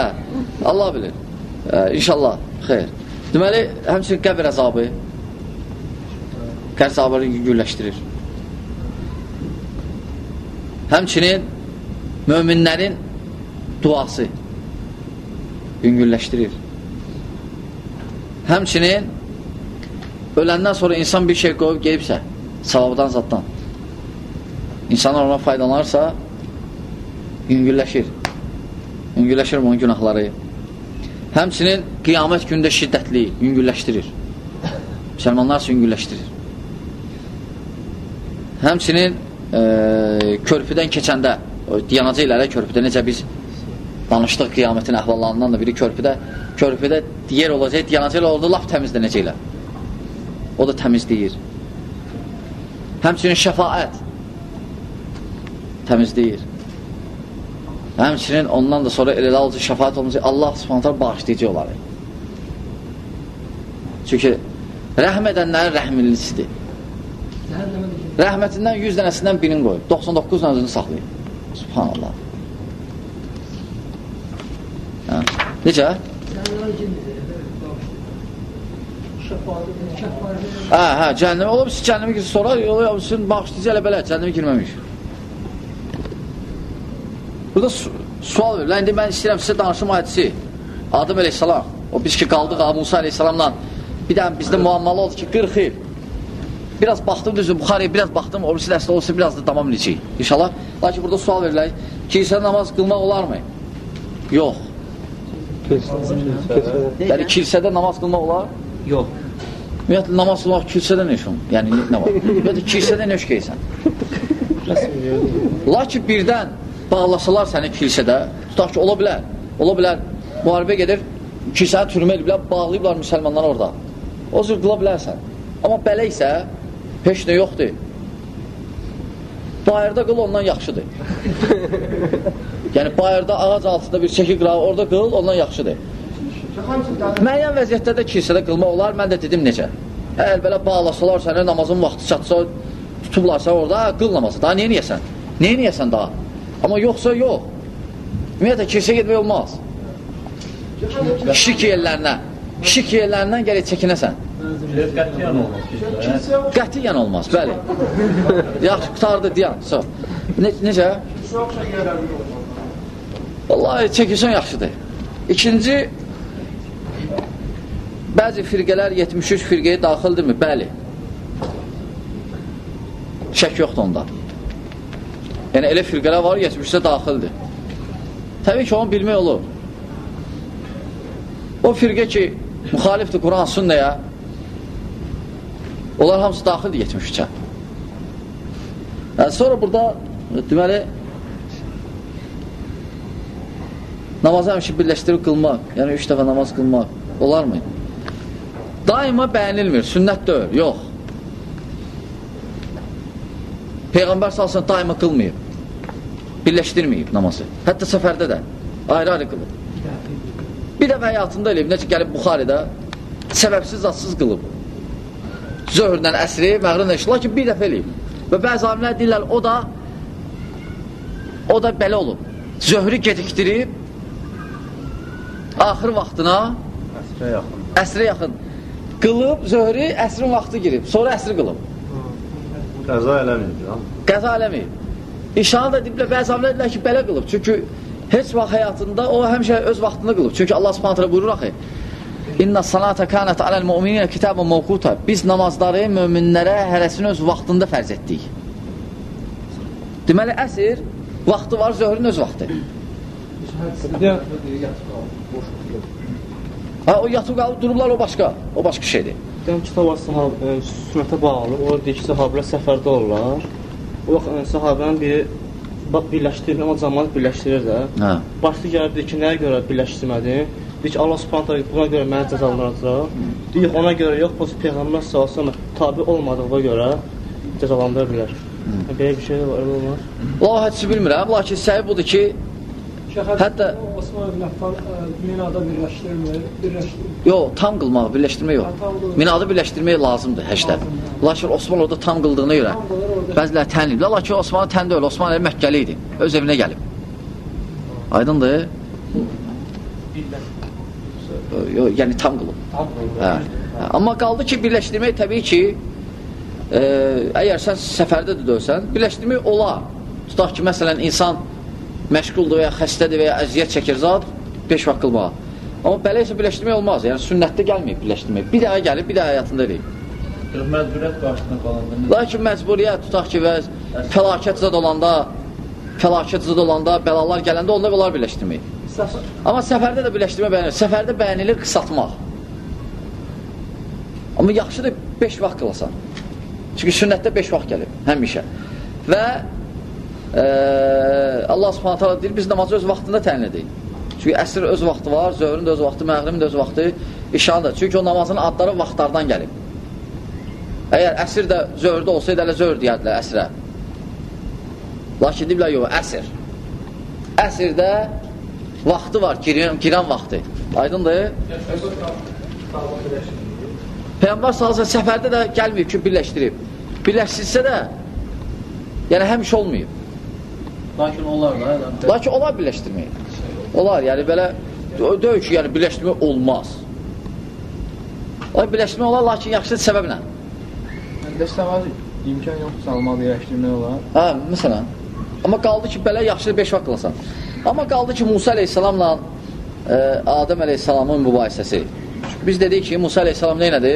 Allah bilir. Hə, inşallah, xeyr. Deməli, həmçinin qəbir əzabı qəbir əzabını yüngülləşdirir. Həmçinin möminlərin duası yüngülləşdirir. Həmçinin öləndən sonra insan bir şey qoyub geyibsə, savabdan zaddan, insanlar ona faydalanarsa, yüngülləşir. Yüngülləşir onun günahları. Həmçinin qiyamət gündə şiddətli, yüngülləşdirir. Müsəlmanlar üçün yüngülləşdirir. Həmçinin e, körpüdən keçəndə, o diyanacı ilərə körpüdə necə biz danışdıq qiyamətin əhvallarından da biri körpüdə, körpüdə yer olacaq, diyanacı ilə orada laf təmizlənəcək ilə. O da təmizləyir. Həmçinin şəfaət təmizləyir. Həmçinin ondan da sonra elə olacaq şəfaət olunacaq, Allah subhanətlər bağışlayıcı olar. Çünki rəhm edənlərin rəhmlisidir. Rəhmətindən 100 dənəsindən birini qoyub, 99 dənəsini saxlayıb. Subhanallah. Hə. Necə? Hə, hə, cəhənnəmə olub, siz cəhənnəmə girsin, sonra yola yapsın, bağışlayıcı elə belə, cəhənnəmə girməmiş. Burada su sual verir. İndi mən istəyirəm sizə danışım hadisi. Adım əleyhissalam. O biz ki qaldıq Musa əleyhissalamla. Bir dənə bizdə muammalı oldu ki 40 il. Biraz baxdım düzdür Buxarıya biraz baxdım. O birisi dəstə olsa biraz da tamam eləyəcək. İnşallah. Lakin burada sual verirlər. Kilsə namaz qılmaq olarmı? Yox. Yəni kilsədə namaz qılmaq olar? Yox. Ümumiyyətlə namaz qılmaq kilsədə nə işin? Yəni nə var? Ümumiyyətlə kilsədə nə geysən? Lakin birdən bağlasalar səni kilsədə, tutaq ki, ola bilər, ola bilər, müharibə gedir, kilsəni türmə ediblər, bağlayıblar müsəlmanları orada. O cür qıla bilərsən. Amma belə isə heç nə yoxdur. Bayırda qıl ondan yaxşıdır. yəni bayırda ağac altında bir çəki qırağı orada qıl ondan yaxşıdır. Müəyyən vəziyyətdə də kilsədə qılmaq olar, mən də dedim necə. Əgər belə bağlasalar sənə namazın vaxtı çatsa, tutublarsa orada, qıl namazı. Daha niyə niyəsən? Niyə niyəsən daha? Amma yoxsa yox. Ümumiyyətlə, kilsə getmək olmaz. Şirk yerlərinə, şirk yerlərindən gələk çəkinəsən. Qətiyyən olmaz. Qətiyyən olmaz, bəli. Yaxşı, qutardı, diyan, sağ. Ne, necə? Vallahi çəkilsən yaxşıdır. İkinci, bəzi firqələr 73 firqəyə daxildirmi? Bəli. Şək yoxdur onda. Yəni, elə firqələr var, 73-də daxildir. Təbii ki, onu bilmək olur. O firqə ki, müxalifdir Quran sünnəyə, onlar hamısı daxildir 73-ə. Yəni, sonra burada, deməli, namazı həmişə birləşdirib qılmaq, yəni üç dəfə namaz qılmaq, olar mı? Daima bəyənilmir, sünnət deyil, yox. Peyğəmbər salsın daima qılmayıb, birləşdirməyib namazı. Hətta səfərdə də ayrı-ayrı qılıb. Bir dəfə həyatında eləyib, necə gəlib Buxarədə səbəbsiz, zadsız qılıb. Zöhrdən əsri, məğrın eşi, lakin bir dəfə eləyib. Və bəzi alimlər deyirlər, o da o da belə olub. Zöhrü gedikdirib axır vaxtına Əsrə yaxın. əsrə yaxın qılıb, zöhrü əsrin vaxtı girib, sonra əsri qılıb. Qəza eləməyib. Qəza eləməyib. İşanı da deyiblər, bəzi alimlər deyirlər ki, belə qılıb. Çünki heç vaxt həyatında o həmişə öz vaxtında qılıb. Çünki Allah Subhanahu taala buyurur axı: "İnna salata kanat alal mu'minina kitaban mawquta." Biz namazları möminlərə hərəsini öz vaxtında fərz etdik. Deməli əsr vaxtı var, zöhrün öz vaxtı. Ha, o yatıb qalıb dururlar, o başqa. O başqa şeydir. Bir kitab var sahab, ə, sünnətə bağlı. O deyir ki, sahabələr səfərdə olurlar. O vaxt ə, sahabənin biri bax birləşdirir, amma cəmaət birləşdirir də. Hə. Başlı gəlib ki, nəyə görə birləşdirmədin? Deyir ki, Allah Subhanahu buna görə məni cəzalandıracaq. Deyir ona görə yox, bu peyğəmbər sallallahu tabe olmadığına görə cəzalandıra bilər. Belə bir şey var, elə olmaz. Allah hədisi bilmirəm, lakin səhi budur ki, Hətta- Osman ibn Affan ə, Minada birləşdirmir, birləşdirmir. yox, tam qılmaq, birləşdirmək yox. Minadı birləşdirmək lazımdır həcdə. Lakin Osman orada tam qıldığına görə bəziləri tənliyiblər. Lakin Osman tən deyil, Osman elə Məkkəli idi. Öz evinə gəlib. Aydındır? Yox, yəni tam qılıb. Hə. Amma qaldı ki, birləşdirmək təbii ki, e, əgər sən səfərdə də dövsən, birləşdirmək olar. Tutaq ki, məsələn, insan məşğuldur və ya xəstədir və ya əziyyət çəkir zat, 5 vaxt qılmağa. Amma belə isə birləşdirmək olmaz. Yəni, sünnətdə gəlməyib birləşdirmək. Bir daha gəlib, bir daha həyatında eləyib. Məcburiyyət qarşısına qalanda. Lakin məcburiyyət, tutaq ki, və fəlakət zad olanda, fəlakət zad olanda, bəlalar gələndə onda olar birləşdirmək. Amma səfərdə də birləşdirmə bəyənilir. Səfərdə bəyənilir qısaltmaq. Amma yaxşıdır 5 vaxt qılasan. Çünki sünnətdə 5 vaxt gəlib, həmişə. Və e, Allah subhanət hala deyir, biz namazı öz vaxtında təyin edək. Çünki əsr öz vaxtı var, zöhrün də öz vaxtı, məğribin də öz vaxtı, işan da. Çünki o namazın adları vaxtlardan gəlib. Əgər əsr də zöhrdə olsaydı, hələ zöhr deyərdilər əsrə. Lakin deyiblər, yox, əsr. Əsrdə vaxtı var, girən, girən vaxtı. Aydındır? Peyğəmbər sallallahu səfərdə də gəlməyib ki, birləşdirib. Birləşdirsə də, yəni həmişə olmayıb. Lakin onlar da, yəni. Lakin olar birləşdirmək. Olar, yəni belə deyil ki, yəni birləşdirmək olmaz. Olar birləşdirmək olar, lakin yaxşı səbəblə. Dəstəmaz imkan yoxdur salmaq birləşdirmək olar. Hə, məsələn. Amma qaldı ki, belə yaxşı 5 vaxt qılasan. Amma qaldı ki, Musa əleyhissalamla e, Adəm əleyhissalamın mübahisəsi. Biz dedik ki, Musa əleyhissalam nə elədi?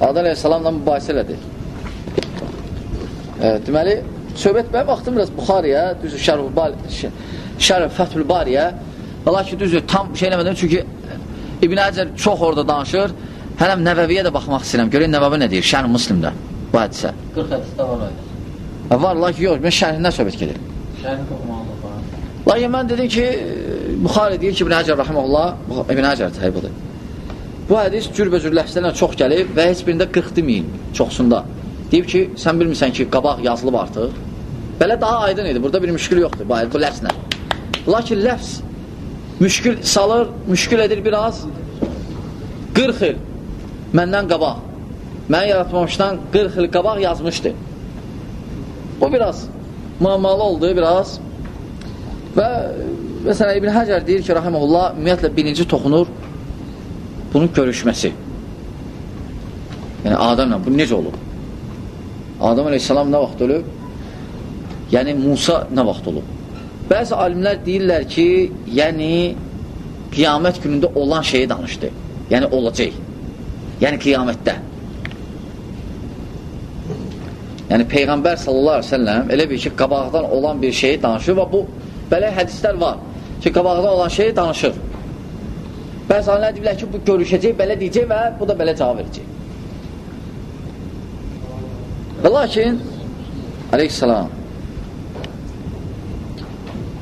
Adəm əleyhissalamla mübahisə elədi. E, deməli, söhbət mən baxdım biraz Buxariyə, Bal Şərh Fəthül Bariyə. Lakin düzdür, tam şey eləmədim çünki İbn Həcər çox orada danışır. Hələm Nəvəviyə də baxmaq istəyirəm. Görək Nəvəvi nə deyir Şərh Müslimdə bu hədisə. 40 hədisdə var ayda. Ha, Var, lakin yox, mən şərhindən söhbət gedir. Oxumağında var. Lakin mən dedim ki, Buxari deyir ki, İbn Həcər rəhməhullah, Bu- İbn Həcər təhibudur. Bu hədis cürbəcür ləhsələrlə çox gəlib və heç birində 40 deməyin, çoxsunda. Deyib ki, sən bilmirsən ki, qabaq yazılıb artıq. Belə daha aydın idi, burada bir müşkül yoxdur bu, bu ləfslə. Lakin ləfs müşkül salır, müşkül edir biraz. 40 il məndən qabaq, mən yaratmamışdan 40 il qabaq yazmışdı. Bu biraz muammalı oldu, biraz. Və məsələn İbn Həcər deyir ki, rahimehullah, ümumiyyətlə birinci toxunur bunun görüşməsi. Yəni Adəmlə bu necə olub? Adəm əleyhissalam nə vaxt ölüb? Yəni Musa nə vaxt olub? Bəzi alimlər deyirlər ki, yəni qiyamət günündə olan şeyi danışdı. Yəni olacaq. Yəni qiyamətdə. Yəni Peyğəmbər sallallahu əleyhi və səlləm elə bir ki, qabaqdan olan bir şeyi danışır və bu belə hədislər var ki, qabaqdan olan şeyi danışır. Bəzi alimlər deyirlər ki, bu görüşəcək, belə deyəcək və bu da belə cavab verəcək. Və lakin əleyhissalam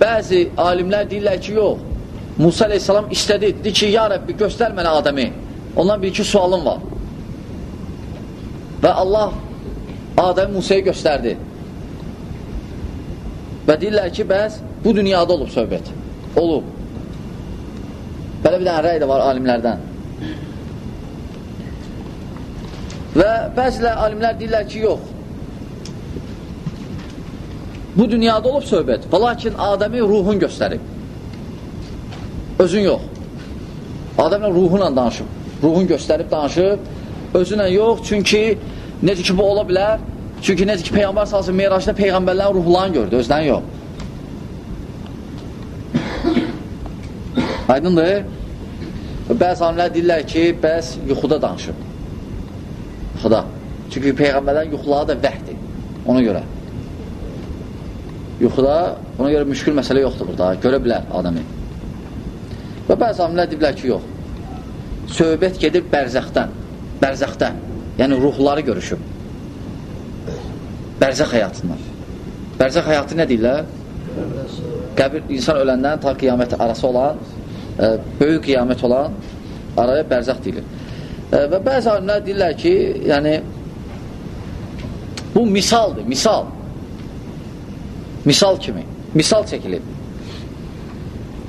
bəzi alimlər deyirlər ki, yox. Musa əleyhissalam istədi, dedi ki, ya Rəbbi, göstər mənə Adəmi. Ondan bir-iki sualım var. Və Allah Adəm Musaya göstərdi. Və deyirlər ki, bəs bu dünyada olub söhbət. Olub. Belə bir dənə rəy də var alimlərdən. Və bəzilər alimlər deyirlər ki, yox. Bu dünyada olub söhbət. Və lakin Adəmi ruhun göstərib. Özün yox. Adəmlə ruhunla danışıb. Ruhun göstərib danışıb. Özünlə yox. Çünki necə ki bu ola bilər. Çünki necə ki Peyğəmbər salsın Meyrajda Peyğəmbərlərin ruhlarını gördü. Özdən yox. Aydındır? Bəzi alimlər deyirlər ki, bəs yuxuda danışıb. Yuxuda. Çünki Peyğəmbərlərin yuxuları da vəhdir. Ona görə. Yuxuda, ona görə müşkül məsələ yoxdur burada. Görə bilər adamı. Və bəzi alimlər deyiblər ki, yox. Söhbət gedir bərzəxdən, bərzəxdən. Yəni, ruhları görüşüb. Bərzəx həyatından. Bərzəx həyatı nə deyirlər? Qəbir, insan öləndən ta qiyamət arası olan, e, böyük qiyamət olan araya bərzəx deyilir. E, və bəzi alimlər deyirlər ki, yəni, bu misaldır, misal. Misal kimi. Misal çəkilib.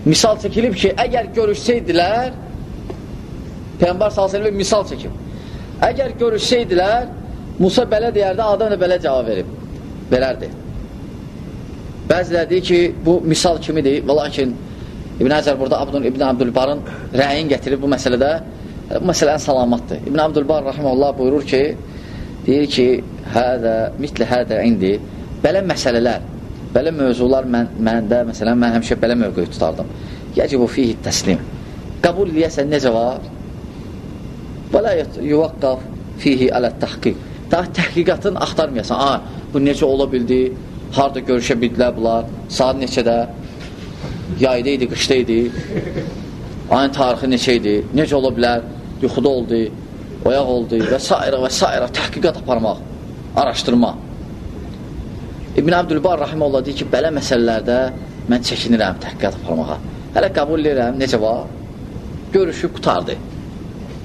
Misal çəkilib ki, əgər görüşsəydilər, Peyğəmbər s.ə.v misal çəkib. Əgər görüşsəydilər, Musa belə deyərdi, Adam da belə cavab verib. Verərdi. Bəziləri deyir ki, bu misal kimidir. Və lakin İbn Əzər burada Abdun İbn Abdülbarın rəyin gətirib bu məsələdə. Bu məsələn salamatdır. İbn Abdülbar rahimehullah buyurur ki, deyir ki, hədə mitlə hədə indi belə məsələlər, belə mövzular mən məndə məsələn mən həmişə belə mövqe tutardım. Yəcibu fihi təslim. Qəbul eləyəsən necə var? Və la yuvaqqaf fihi alə təhqiq. Daha təhqiqatın axtarmayasan. Aa, bu necə ola bildi? Harda görüşə bildilər bunlar? Saat neçədə? Yayda idi, qışda idi? Ayın tarixi neçə idi? Necə ola bilər? Yuxuda oldu, oyaq oldu və s. və s. təhqiqat aparmaq, araşdırma. İbn Abdülbar Rahiməllah deyir ki, belə məsələlərdə mən çəkinirəm təhqiqat aparmağa. Hələ qəbul edirəm, necə var? Görüşüb qutardı.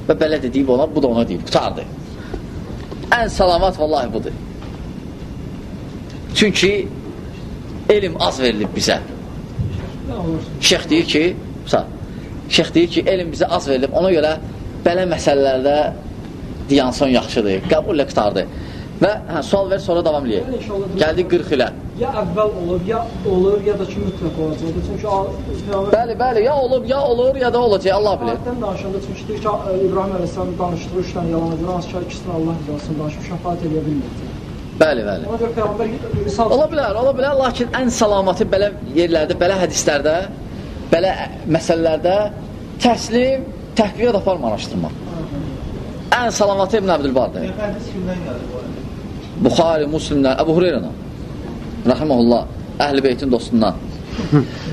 Və belə də deyib ona, bu da ona deyib, qutardı. Ən salamat vallahi budur. Çünki elm az verilib bizə. Şeyx deyir ki, şeyx deyir ki, elm bizə az verilib, ona görə belə məsələlərdə diyanson yaxşıdır, qəbullə qutardı. Və hə, sual ver, sonra davam eləyək. Gəldi 40 ilə. Ya əvvəl olur, ya olur, ya da ki, mütləq olacaq. Çünki Bəli, bəli, ya olub, ya olur, ya da olacaq, Allah bilir. Ayətdən danışanda, çünki deyir ki, İbrahim Əleyhisselam danışdığı üç dənə yalan edir, hansı ki, ikisini Allah rızasını danışıb, şəfaət edə bilmir. Bəli, bəli. Ona görə Peyğəmbər misal Ola bilər, ola bilər, lakin ən salamatı belə yerlərdə, belə hədislərdə, belə məsələlərdə təslim, təhqiqat aparma araşdırma. Ən salamatı İbn bu? Buxari, Müslimdən, Əbu Hureyradan. Rəhməhullah, əhl-i beytin dostundan.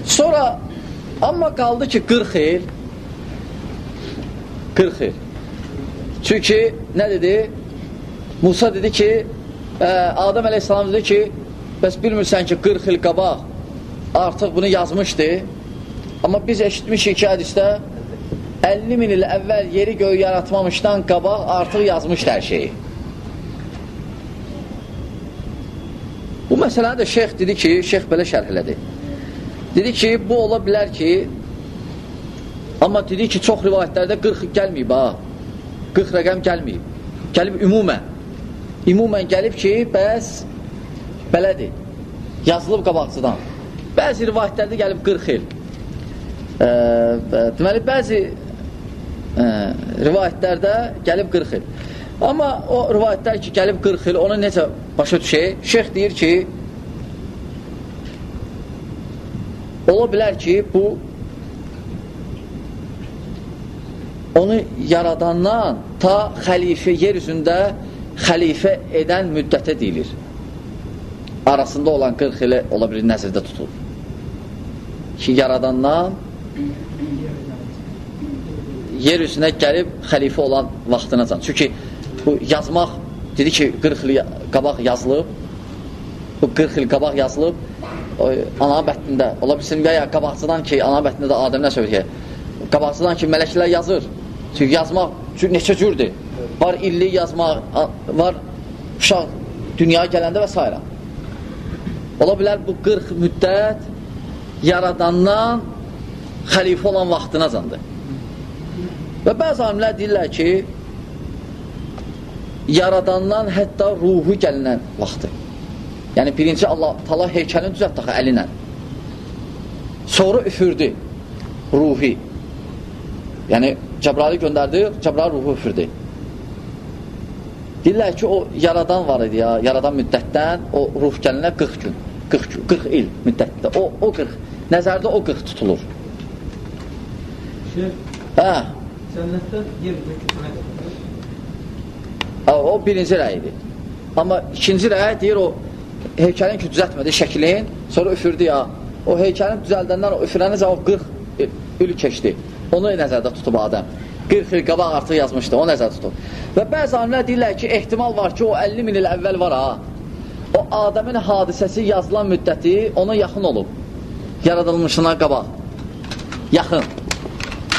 Sonra, amma qaldı ki, 40 il, 40 il. Çünki, nə dedi? Musa dedi ki, ə, Adəm əleyhissalam dedi ki, bəs bilmirsən ki, 40 il qabaq artıq bunu yazmışdı. Amma biz eşitmişik ki, hədisdə 50 min il əvvəl yeri göğü yaratmamışdan qabaq artıq yazmışdı hər şeyi. Məsələni də şeyx dedi ki, şeyx belə şərh elədi. Dedi ki, bu ola bilər ki, amma dedi ki, çox rivayətlərdə 40 gəlməyib, ha. 40 rəqəm gəlməyib. Gəlib ümumən. Ümumən gəlib ki, bəs belədir. Yazılıb qabaqçıdan. Bəzi rivayətlərdə gəlib 40 il. E, deməli, bəzi e, rivayətlərdə gəlib 40 il. Amma o rivayətlər ki, gəlib 40 il, onu necə başa düşək? Şeyx deyir ki, ola bilər ki, bu onu yaradandan ta xəlifə yer üzündə xəlifə edən müddətə deyilir. Arasında olan 40 ilə ola bilir nəzərdə tutulur. Ki, yaradandan yer üzünə gəlib xəlifə olan vaxtına can. Çünki bu yazmaq, dedi ki, 40 il qabaq yazılıb, bu 40 il qabaq yazılıb, ana bətnində, ola bilsin, və ya qabaqçıdan ki, ana bətnində də Adəmlə söhbət ki, qabaqçıdan ki, mələklər yazır. Çünki yazmaq neçə cürdür. Var illik yazmaq, var uşaq dünyaya gələndə və s. Ola bilər bu 40 müddət yaradandan xəlifə olan vaxtına candır. Və bəzi alimlər deyirlər ki, yaradandan hətta ruhu gəlinən vaxtı. Yəni, birinci Allah tala heykəlini düzət daxı əli ilə. Sonra üfürdü ruhi. Yəni, Cəbrali göndərdi, Cəbrali ruhu üfürdü. Deyirlər ki, o yaradan var idi ya, yaradan müddətdən o ruh gəlinə 40 gün, 40, gün, 40 il müddətdə. O, o 40, nəzərdə o 40 tutulur. Şey, Hə, cənnətdən yer götürmək hə, o birinci rəyidir. Amma ikinci rəy deyir o heykəlin ki, düzətmədi şəklin, sonra üfürdü ya. O heykəlin düzəldəndən o üfürənəcə o 40 il keçdi. Onu nəzərdə tutub Adəm. 40 il qabaq artıq yazmışdı, o nəzərdə tutub. Və bəzi alimlər deyirlər ki, ehtimal var ki, o 50 min il əvvəl var ha. O Adəmin hadisəsi yazılan müddəti ona yaxın olub. Yaradılmışına qabaq. Yaxın.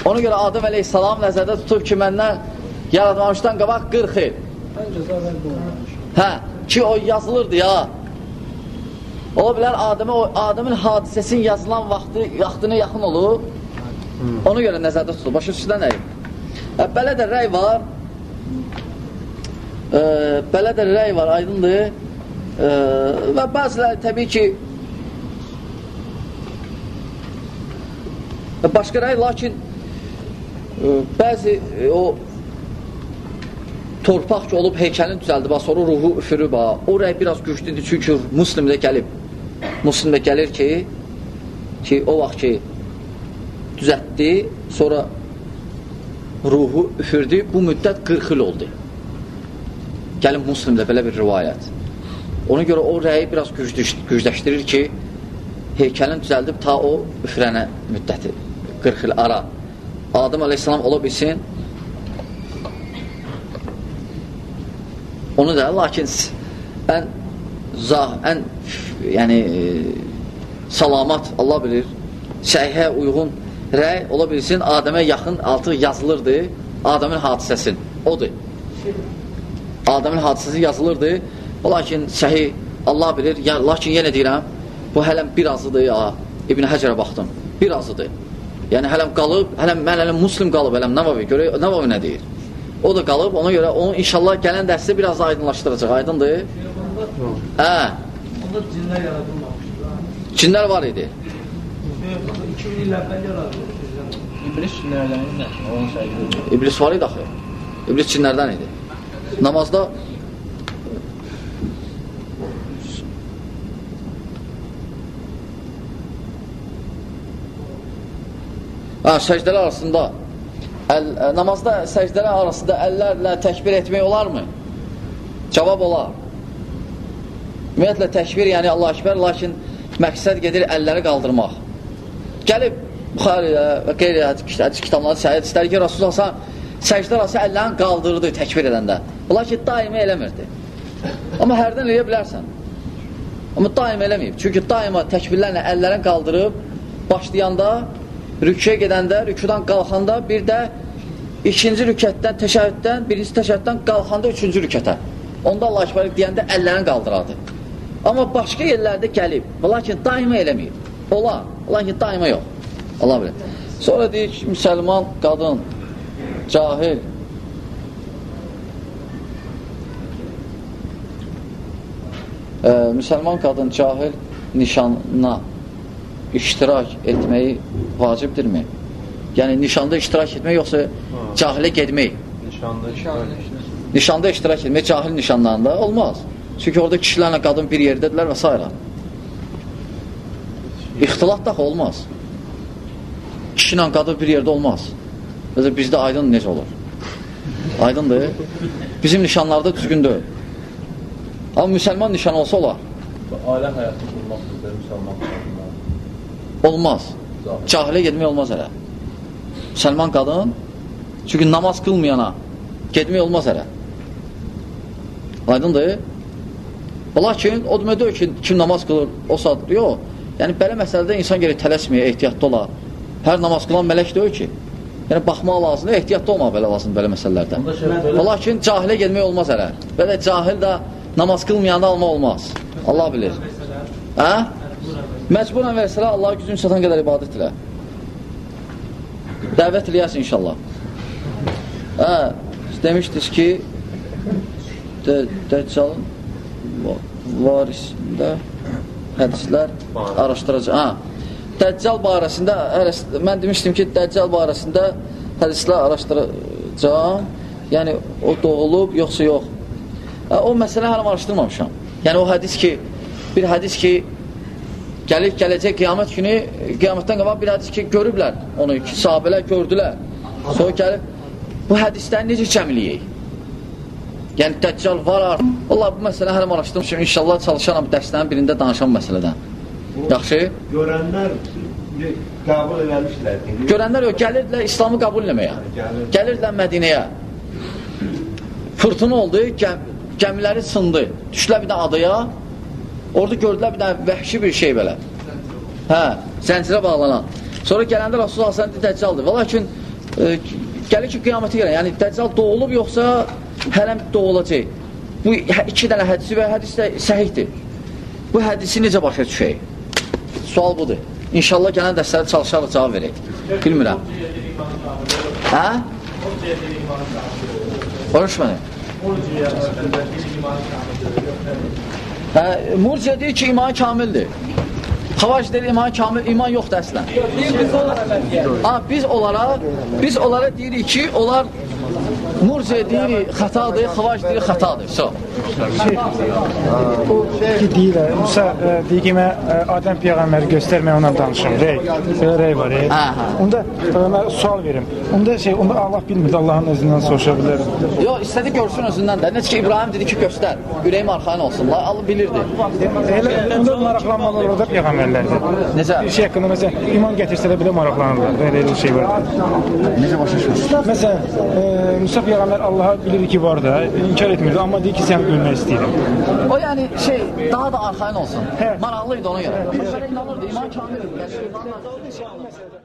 Ona görə Adəm əleyhissalam nəzərdə tutub ki, məndən yaradılmışdan qabaq 40 il. Hə, ki o yazılırdı ya. Ola bilər Adəmə o Adəmin hadisəsinin yazılan vaxtı vaxtına yaxın olub. Ona görə nəzərdə tutulur. Başa nə? Hə, belə də rəy var. E, belə də rəy var, aydındır. E, və bəziləri təbii ki başqa rəy, lakin e, bəzi e, o torpaq ki olub heykəlin düzəldi, bax sonra ruhu üfürüb ha. O rəy biraz güclüdür çünki Muslimdə gəlib. Muslimdə gəlir ki, ki o vaxt ki düzəltdi, sonra ruhu üfürdü, bu müddət 40 il oldu. Gəlin Muslimdə belə bir rivayət. Ona görə o rəyi biraz gücləşdirir ki, heykəlin düzəldib ta o üfrənə müddəti 40 il ara. Adəm əleyhissalam ola bilsin, Onu da lakin ən zah, ən yəni e, salamat Allah bilir, səhihə uyğun rəy ola bilsin Adəmə yaxın artıq yazılırdı Adəmin hadisəsin. Odur. Adəmin hadisəsi yazılırdı. Lakin səhih Allah bilir. Ya, lakin yenə deyirəm, bu hələm bir azıdır ya. İbn Həcərə baxdım. Bir azıdır. Yəni hələm qalıb, hələm mən hələm muslim qalıb, hələm Nəvavi. Görə Nəvavi nə deyir? O da qalıb, ona görə onu inşallah gələn dərsi biraz aydınlaşdıracaq, aydındır? Hə. Onda cinlər yaradılmamışdır. Cinlər var idi. 2000 il əvvəl yaradılmışdır. İblis cinlərdən səhiyyədir. İblis var idi axı. İblis cinlərdən idi. Namazda Ha, səcdələr arasında əl, ə, namazda səcdələr arasında əllərlə təkbir etmək olarmı? Cavab olar. Ümumiyyətlə təkbir, yəni Allah Ekber, lakin məqsəd gedir əlləri qaldırmaq. Gəlib Buxariyə və qeyri hədis kitablarda səhiyyə istər ki, Rasulullah səcdə arası əllərini qaldırdı təkbir edəndə. Lakin daimi eləmirdi. Amma hərdən eləyə bilərsən. Amma daim eləməyib. Çünki daima təkbirlərlə əllərini qaldırıb başlayanda, rüküyə gedəndə, rüküdən qalxanda, bir də ikinci rükətdən, təşəhüddən, birinci təşəhüddən qalxanda üçüncü rükətə. Onda Allah Ekber deyəndə əllərini qaldırardı. Amma başqa yerlərdə gəlib, lakin daima eləməyib. Ola, lakin daima yox. Allah bilir. Sonra deyir ki, müsəlman qadın, cahil, e, müsəlman qadın cahil nişanına iştirak etməyi vacibdirmi? Yəni, nişanda iştirak etmək, yoxsa cahilə gedmək? Nişanda iştirak Nişanda iştirak etmək cahil nişanlarında olmaz. Çünki orada kişilərlə qadın bir yerdədirlər və s. İxtilat da olmaz. Kişi ilə qadın bir yerdə olmaz. Özə bizdə aydın necə olur? Aydındır. Bizim nişanlarda düzgün deyil. Amma müsəlman nişan olsa olar. Ailə həyatı qurmaq üzrə müsəlman qadınlar. Olmaz. Cahilə getmək olmaz hələ. Müsəlman qadın çünki namaz qılmayana getmək olmaz hələ. Aydındır. Lakin o demək deyil ki, kim namaz qılır, o saat, yox. Yəni, belə məsələdə insan gerək tələsməyə, ehtiyatda ola. Hər namaz qılan mələk deyil ki. Yəni, baxmaq lazımdır, ehtiyatda olmaq belə lazımdır belə məsələlərdə. Lakin cahilə gelmək olmaz hələ. Belə cahil də namaz qılmayanda almaq olmaz. Allah bilir. Hə? Məcburən versələ, Allah gücün çatan qədər ibadət ilə. Dəvət eləyəsin inşallah. Hə, demişdiniz ki, də, Dəccalın varisində hədislər araşdıracaq. Ha, Dəccal barəsində, mən demişdim ki, Dəccal barəsində hədislər araşdıracağam. Yəni, o doğulub, yoxsa yox. Hə, o məsələ hələm araşdırmamışam. Yəni, o hədis ki, bir hədis ki, gəlir, gələcək qiyamət günü, qiyamətdən qabaq bir hədis ki, görüblər onu, ki, sahabələr gördülər. Sonra gəlib, bu hədisləri necə cəmliyək? Yəni, dəccal var artıq. Allah, bu məsələ hələm araşdırmışım. İnşallah çalışaram dərslərin birində danışam məsələdən. Yaxşı? Görənlər qəbul eləmişlər. Görənlər yox, gəlirdilər İslamı qəbul eləməyə. Gəlirdilər Mədinəyə. Fırtına oldu, gəm gəmiləri sındı. Düşdülər bir də adaya. Orada gördülər bir də vəhşi bir şey belə. Hə, zəncirə bağlanan. Sonra gələndə Rasulullah əleyhi Dəccaldır. Və lakin e, gəlir ki, qiyamətə gələn. Yəni Dəccal doğulub yoxsa hələm doğulacaq. Bu hə- iki dənə hədisi və hədis də səhihdir. Bu hədisi necə başa düşək? Sual budur. İnşallah gələn dərslərdə çalışarıq cavab verək. Bilmirəm. Hə? Konuş məni. Hə, Murciə deyir ki, iman kamildir. Xavac deyir iman kamil, iman yoxdur əslən. Biz onlara, biz onlara deyirik ki, onlar Murciə deyir xətadır, Xavac deyir xətadır. So. ki deyirlər, Musa ə, deyir ki, mən ə, Adəm peyğəmbəri göstərməyə onunla danışım. Rey, belə rey var. E. Hə, hə. Onda ə, mən sual verim. Onda şey, onda Allah bilmirdi, Allahın özündən soruşa bilər. Yox, istədi görsün özündən də. Necə ki İbrahim dedi ki, göstər. Ürəyim arxayın olsun. La, Allah bilirdi. Elə onda maraqlanmalar orada peyğəmbərlərdir. Necə? Bir şey haqqında məsələn iman gətirsələr belə maraqlanırlar. Belə bir şey var. Necə başa düşmüsün? Məsələn, ə, Musa peyğəmbər Allaha bilir ki, var da, inkar etmirdi, amma deyir ki, sən ölmək istəyirəm. O yəni şey daha da arxayın olsun. Hə. Maraqlıydı ona görə. Başa inanırdı. İman kamildir. Yəni, şeytanlar-